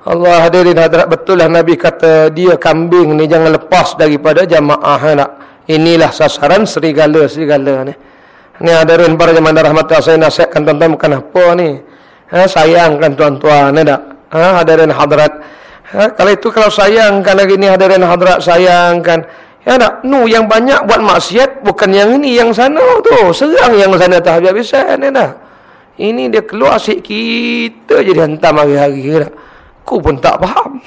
Allah hadirin hadirat betul lah Nabi kata dia kambing ni jangan lepas daripada jamaah nak. Inilah sasaran serigala-serigala ni. Ni hadirin para jemaah rahmat saya nasihatkan tuan-tuan bukan apa ni. Ha, sayangkan tuan-tuan ni tak? Ha, hadirin hadirat. Ha, kalau itu kalau sayangkan lagi ni hadirin hadirat sayangkan. Ya tak? Nu yang banyak buat maksiat bukan yang ini yang sana tu. Serang yang sana tak habis-habisan ni tak? Ini dia keluar asyik kita jadi hantam hari-hari tak? Aku pun tak faham.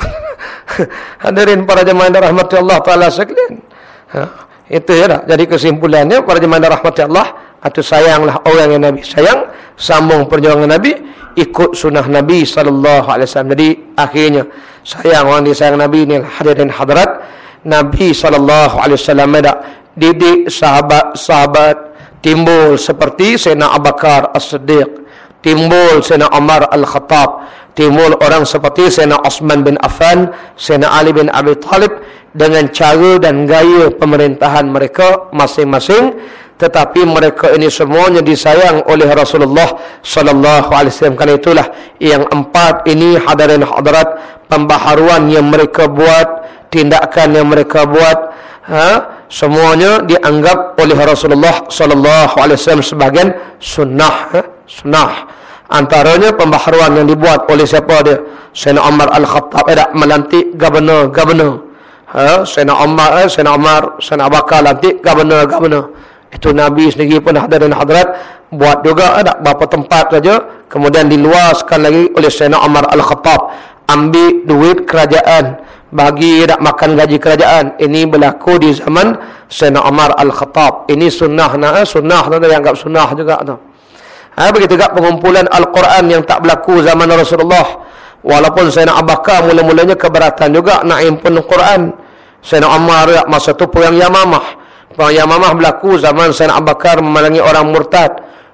hadirin para jemaah rahmat Allah taala sekalian. Ha, itu ya? Jadi kesimpulannya para jemaah rahmat Allah atau sayanglah orang yang Nabi sayang sambung perjuangan Nabi ikut sunnah Nabi sallallahu alaihi wasallam. Jadi akhirnya sayang orang disayang Nabi ni hadirin hadirat Nabi SAW ada didik sahabat-sahabat timbul seperti Sayyidina Abu Bakar As-Siddiq timbul Sayyidina Umar Al-Khattab timbul orang seperti Sayyidina Osman bin Affan Sayyidina Ali bin Abi Talib dengan cara dan gaya pemerintahan mereka masing-masing. Tetapi mereka ini semuanya disayang oleh Rasulullah sallallahu alaihi wasallam. Karena itulah yang empat ini hadirin hadirat pembaharuan yang mereka buat tindakan yang mereka buat ha, semuanya dianggap oleh Rasulullah sallallahu alaihi wasallam sebagai sunnah ha, sunnah antaranya pembaharuan yang dibuat oleh siapa dia? Sayyidina Umar Al-Khattab. Ada melantik gubernur gubernur ha Sayyidina Umar eh, Sayyidina Umar Sayyidina Bakar lantik gubernur gubernur itu Nabi sendiri pun ada dan hadrat buat juga. Ada beberapa tempat saja. Kemudian diluaskan lagi oleh Sayyidina Umar Al-Khattab. Ambil duit kerajaan. Bagi nak makan gaji kerajaan. Ini berlaku di zaman Sayyidina Umar Al-Khattab. Ini sunnah nah, eh? sunnah tu yang anggap sunnah juga tu ha, begitu juga pengumpulan Al-Quran yang tak berlaku zaman Rasulullah. Walaupun Sayyidina Abu Bakar mula-mulanya keberatan juga nak impun Al-Quran Sayyidina ya, masa tu perang Yamamah. Perang Yamamah berlaku zaman Sayyidina Abu Bakar memerangi orang murtad.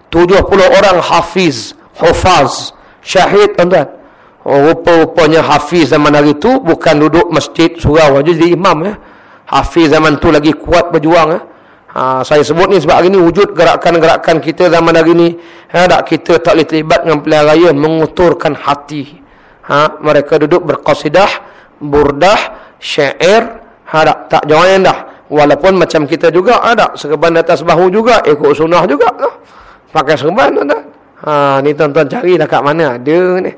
70 orang hafiz hufaz syahid tuan-tuan. Oh, rupa-rupanya Hafiz zaman hari tu bukan duduk masjid surau jadi imam ya. Hafiz zaman tu lagi kuat berjuang ya. Ha, saya sebut ni sebab hari ni wujud gerakan-gerakan kita zaman hari ni ha, tak kita tak boleh terlibat dengan pilihan raya menguturkan hati ha, mereka duduk berqasidah burdah syair ha, tak, tak join dah walaupun macam kita juga ada ha, serban atas bahu juga ikut sunnah juga tu. pakai serban tu ha, ni tuan-tuan cari dah kat mana ada ni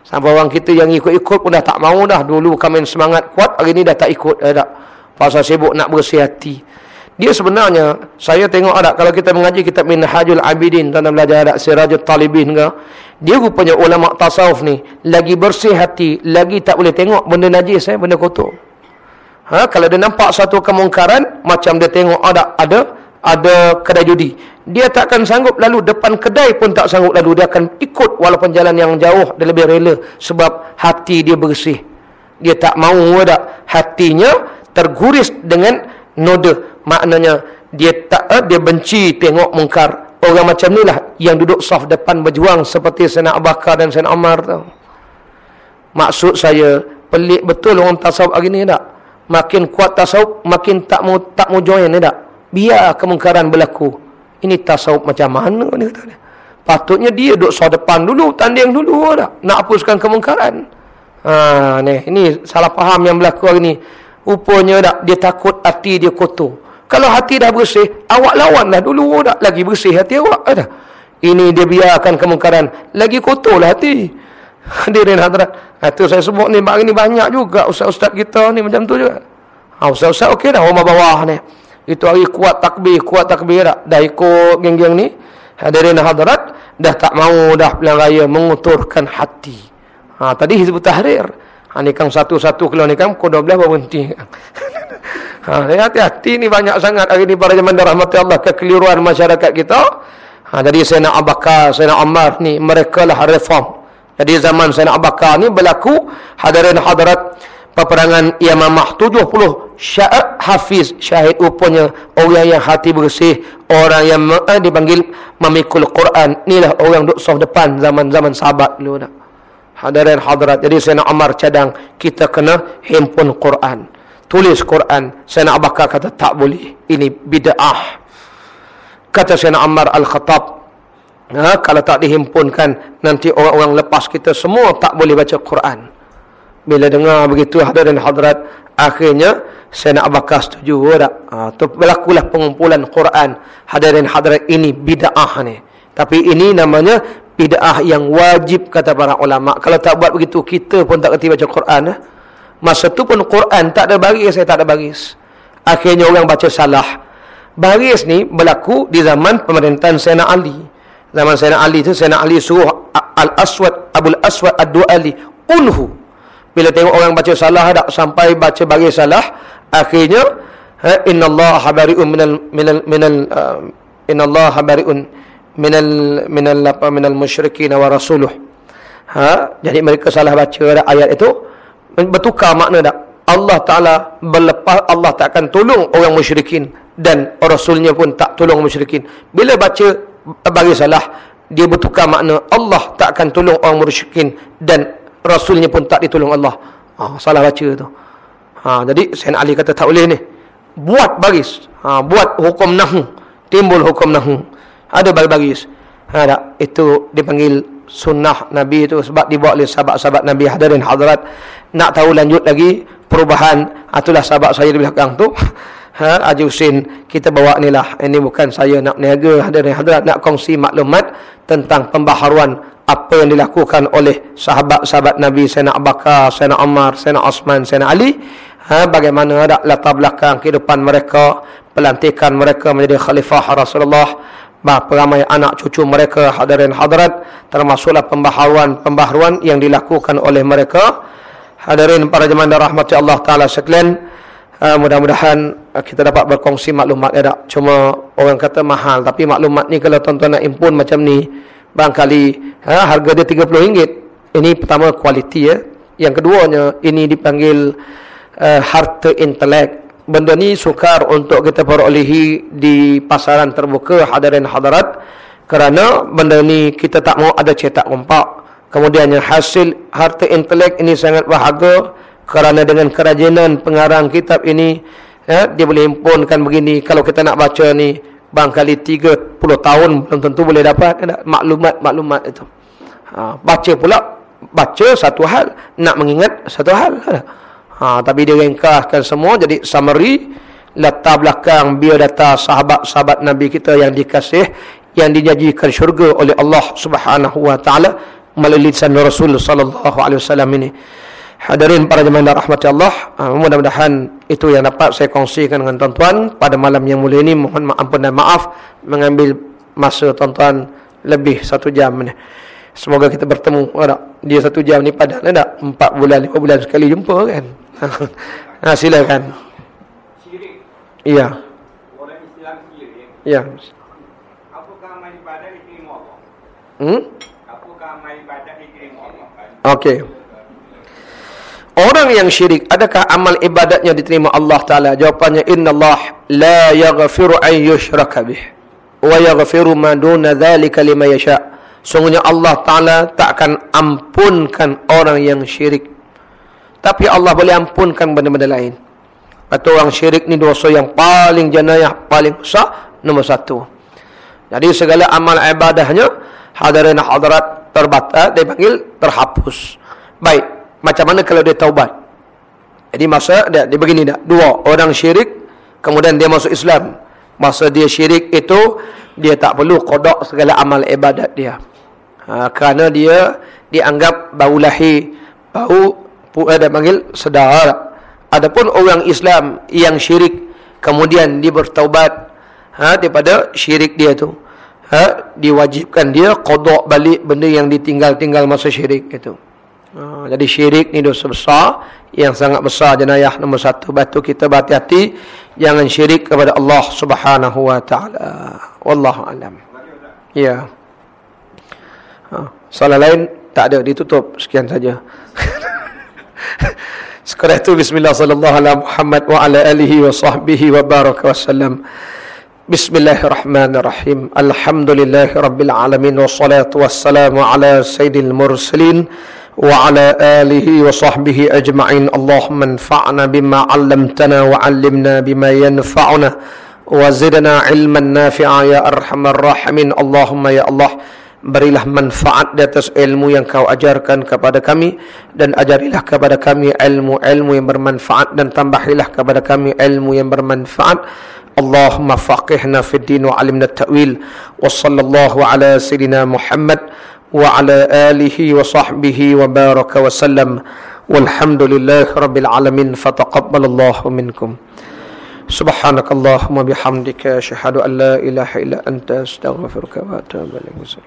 Sampai orang kita yang ikut-ikut pun dah tak mau dah. Dulu kami semangat kuat, hari ni dah tak ikut. Eh, tak. Pasal sibuk nak bersih hati. Dia sebenarnya, saya tengok ada, kalau kita mengaji kitab Minhajul Abidin, tuan-tuan belajar ada Sirajul Talibin ke, dia rupanya ulama tasawuf ni, lagi bersih hati, lagi tak boleh tengok benda najis, eh, benda kotor. Ha, kalau dia nampak satu kemungkaran, macam dia tengok ada, ada, ada kedai judi dia tak akan sanggup lalu depan kedai pun tak sanggup lalu dia akan ikut walaupun jalan yang jauh dia lebih rela sebab hati dia bersih. Dia tak mahu ada hatinya terguris dengan noda maknanya dia tak eh, dia benci tengok mungkar orang macam inilah yang duduk saf depan berjuang seperti Sayyidina Abu Bakar dan Sayyidina Umar tu maksud saya pelik betul orang tasawuf hari ni tak makin kuat tasawuf makin tak mau tak mau join ni tak biar kemungkaran berlaku ini tasawuf macam mana ni kata dia. Patutnya dia duduk saw depan dulu, tanding dulu dah. Nak hapuskan kemungkaran. Ha, ni, ini salah faham yang berlaku hari ni. Rupanya dah, dia takut hati dia kotor. Kalau hati dah bersih, awak lawan dah dulu dah. Lagi bersih hati awak dah. Ini dia biarkan kemungkaran. Lagi kotor lah hati. Hadirin hadrat. Itu ha, saya sebut ni, hari ni banyak juga ustaz-ustaz kita ni macam tu juga. Ha, ustaz-ustaz okey dah, rumah bawah ni. Itu hari kuat takbir, kuat takbir dah. Dah ikut geng-geng ni. Hadirin hadirat. Dah tak mau dah pilihan raya menguturkan hati. Ha, tadi Hizbut Tahrir. Ha, ni kan satu-satu kilo ni kan. Pukul 12 baru berhenti. Ha, hati-hati ni banyak sangat. Hari ni para zaman rahmat Allah. Kekeliruan masyarakat kita. Ha, jadi saya nak abakar, saya nak amar ni. Mereka lah reform. Jadi zaman saya nak abakar ni berlaku. Hadirin hadirat peperangan Yamamah 70 syahid hafiz syahid rupanya orang yang hati bersih orang yang eh, dipanggil memikul Quran inilah orang duduk soft depan zaman-zaman sahabat dulu dah hadirin hadirat jadi saya nak amar cadang kita kena himpun Quran tulis Quran saya nak abakar kata tak boleh. Ini bid'ah. Kata saya nak amar al-khattab ha, kalau tak dihimpunkan nanti orang-orang lepas kita semua tak boleh baca Quran. Bila dengar begitu hadirin hadrat akhirnya nak bakar setuju tak. Ha, tu berlakulah pengumpulan Quran. Hadirin hadrat ini bid'ah ni. Tapi ini namanya bid'ah yang wajib kata para ulama. Kalau tak buat begitu kita pun tak kerti baca Quran eh? Masa tu pun Quran tak ada baris saya tak ada baris. Akhirnya orang baca salah. Baris ni berlaku di zaman pemerintahan Sayyidina Ali. Zaman Sayyidina Ali tu Sayyidina Ali suruh Al-Aswad Abul Aswad Ad-Du'ali unhu. Bila tengok orang baca salah tak sampai baca baris salah akhirnya ha, innallaha bari'un minal minal minal uh, innallaha bari'un minal minal apa minal musyrikin wa rasuluh. Ha jadi mereka salah baca ayat itu bertukar makna tak Allah Taala berlepas Allah tak akan tolong orang musyrikin dan rasulnya pun tak tolong musyrikin bila baca bagi salah dia bertukar makna Allah tak akan tolong orang musyrikin dan rasulnya pun tak ditolong Allah. Ha, salah baca tu. Ha, jadi Sayyidina Ali kata tak boleh ni. Buat baris. Ha, buat hukum nahu. Timbul hukum nahu. Ada baris. Ha, tak? Itu dipanggil sunnah Nabi itu sebab dibuat oleh sahabat-sahabat Nabi hadirin hadirat. Nak tahu lanjut lagi perubahan. Itulah sahabat saya di belakang tu. Ha, Haji Husin kita bawa ni lah. Ini bukan saya nak niaga hadirin hadirat. Nak kongsi maklumat tentang pembaharuan apa yang dilakukan oleh sahabat-sahabat Nabi Sayyidina Abu Bakar, Sayyidina Umar, Sayyidina Osman, Sayyidina Ali ha, bagaimana ada latar belakang kehidupan mereka pelantikan mereka menjadi khalifah Rasulullah berapa ramai anak cucu mereka hadirin hadirat termasuklah pembaharuan-pembaharuan yang dilakukan oleh mereka hadirin para jemaah rahmati Allah Ta'ala sekalian uh, mudah-mudahan uh, kita dapat berkongsi maklumat ya tak cuma orang kata mahal tapi maklumat ni kalau tuan-tuan nak impun macam ni Barangkali ha, harga dia RM30. Ini pertama kualiti ya. Yang keduanya ini dipanggil uh, harta intelek. Benda ni sukar untuk kita perolehi di pasaran terbuka hadirin hadarat. Kerana benda ni kita tak mau ada cetak rompak. Kemudiannya hasil harta intelek ini sangat berharga. Kerana dengan kerajinan pengarang kitab ini, ya, dia boleh himpunkan begini. Kalau kita nak baca ni, Bangkali 30 tahun belum tentu boleh dapat maklumat-maklumat itu. Ha, baca pula, baca satu hal, nak mengingat satu hal. Ha, tapi dia ringkaskan semua jadi summary, latar belakang biodata sahabat-sahabat Nabi kita yang dikasih, yang dijanjikan syurga oleh Allah Subhanahu Wa Taala melalui lisan Rasul sallallahu alaihi wasallam ini. Hadirin para jemaah rahmati Allah, uh, mudah-mudahan itu yang dapat saya kongsikan dengan tuan-tuan pada malam yang mulia ini. Mohon maaf dan maaf mengambil masa tuan-tuan lebih satu jam ni. Semoga kita bertemu. Oh, Dia satu jam ni padan tak? Empat bulan, lima bulan sekali jumpa kan? ha, silakan. Iya. Orang Islam syirik. Ya. Apakah amal ibadah diterima Allah? Hmm? Apakah amal ibadah diterima Allah? Okey. Orang yang syirik, adakah amal ibadatnya diterima Allah Ta'ala? Jawapannya, Inna Allah la yaghfiru an yushraka bih. Wa yaghfiru ma duna dhalika lima yasha. Sungguhnya Allah Ta'ala tak akan ampunkan orang yang syirik. Tapi Allah boleh ampunkan benda-benda lain. Atau orang syirik ni dosa yang paling jenayah, paling besar, nombor satu. Jadi segala amal ibadahnya, hadirin hadirat terbatas, dia panggil terhapus. Baik. Macam mana kalau dia taubat? Jadi masa dia, dia begini dah. Dua, orang syirik, kemudian dia masuk Islam. Masa dia syirik itu, dia tak perlu kodok segala amal ibadat dia. Ha, kerana dia dianggap bau lahir, bau, ada eh, panggil, sedar. Adapun orang Islam yang syirik, kemudian dia bertaubat ha, daripada syirik dia tu. Ha, diwajibkan dia kodok balik benda yang ditinggal-tinggal masa syirik itu. Ha, jadi syirik ni dosa besar yang sangat besar jenayah nombor satu. Batu kita berhati-hati jangan syirik kepada Allah Subhanahu wa taala. Wallahu alam. Ya. Ha, soalan lain tak ada ditutup sekian saja. Sekarang itu bismillah sallallahu alaihi Muhammad wa ala alihi wa sahbihi wa baraka wasallam. Bismillahirrahmanirrahim. Alhamdulillahirabbil alamin wassalatu wassalamu ala sayyidil mursalin. وعلى آله وصحبه أجمعين اللهم انفعنا بما علمتنا وعلمنا بما ينفعنا وزدنا علما نافعا يا أرحم الراحمين اللهم يا الله Berilah manfaat di atas ilmu yang kau ajarkan kepada kami dan ajarilah kepada kami ilmu-ilmu yang bermanfaat dan tambahilah kepada kami ilmu yang bermanfaat. Allahumma faqihna fid din wa alimna at-ta'wil. Wa sallallahu ala sayidina Muhammad wa ala alihi wa sahbihi wa baraka wa sallam. Walhamdulillahi rabbil alamin. Fataqabbalallahu minkum. سبحانك اللهم بحمدك أشهد أن لا إله إلا أنت أستغفرك وأتوب إليك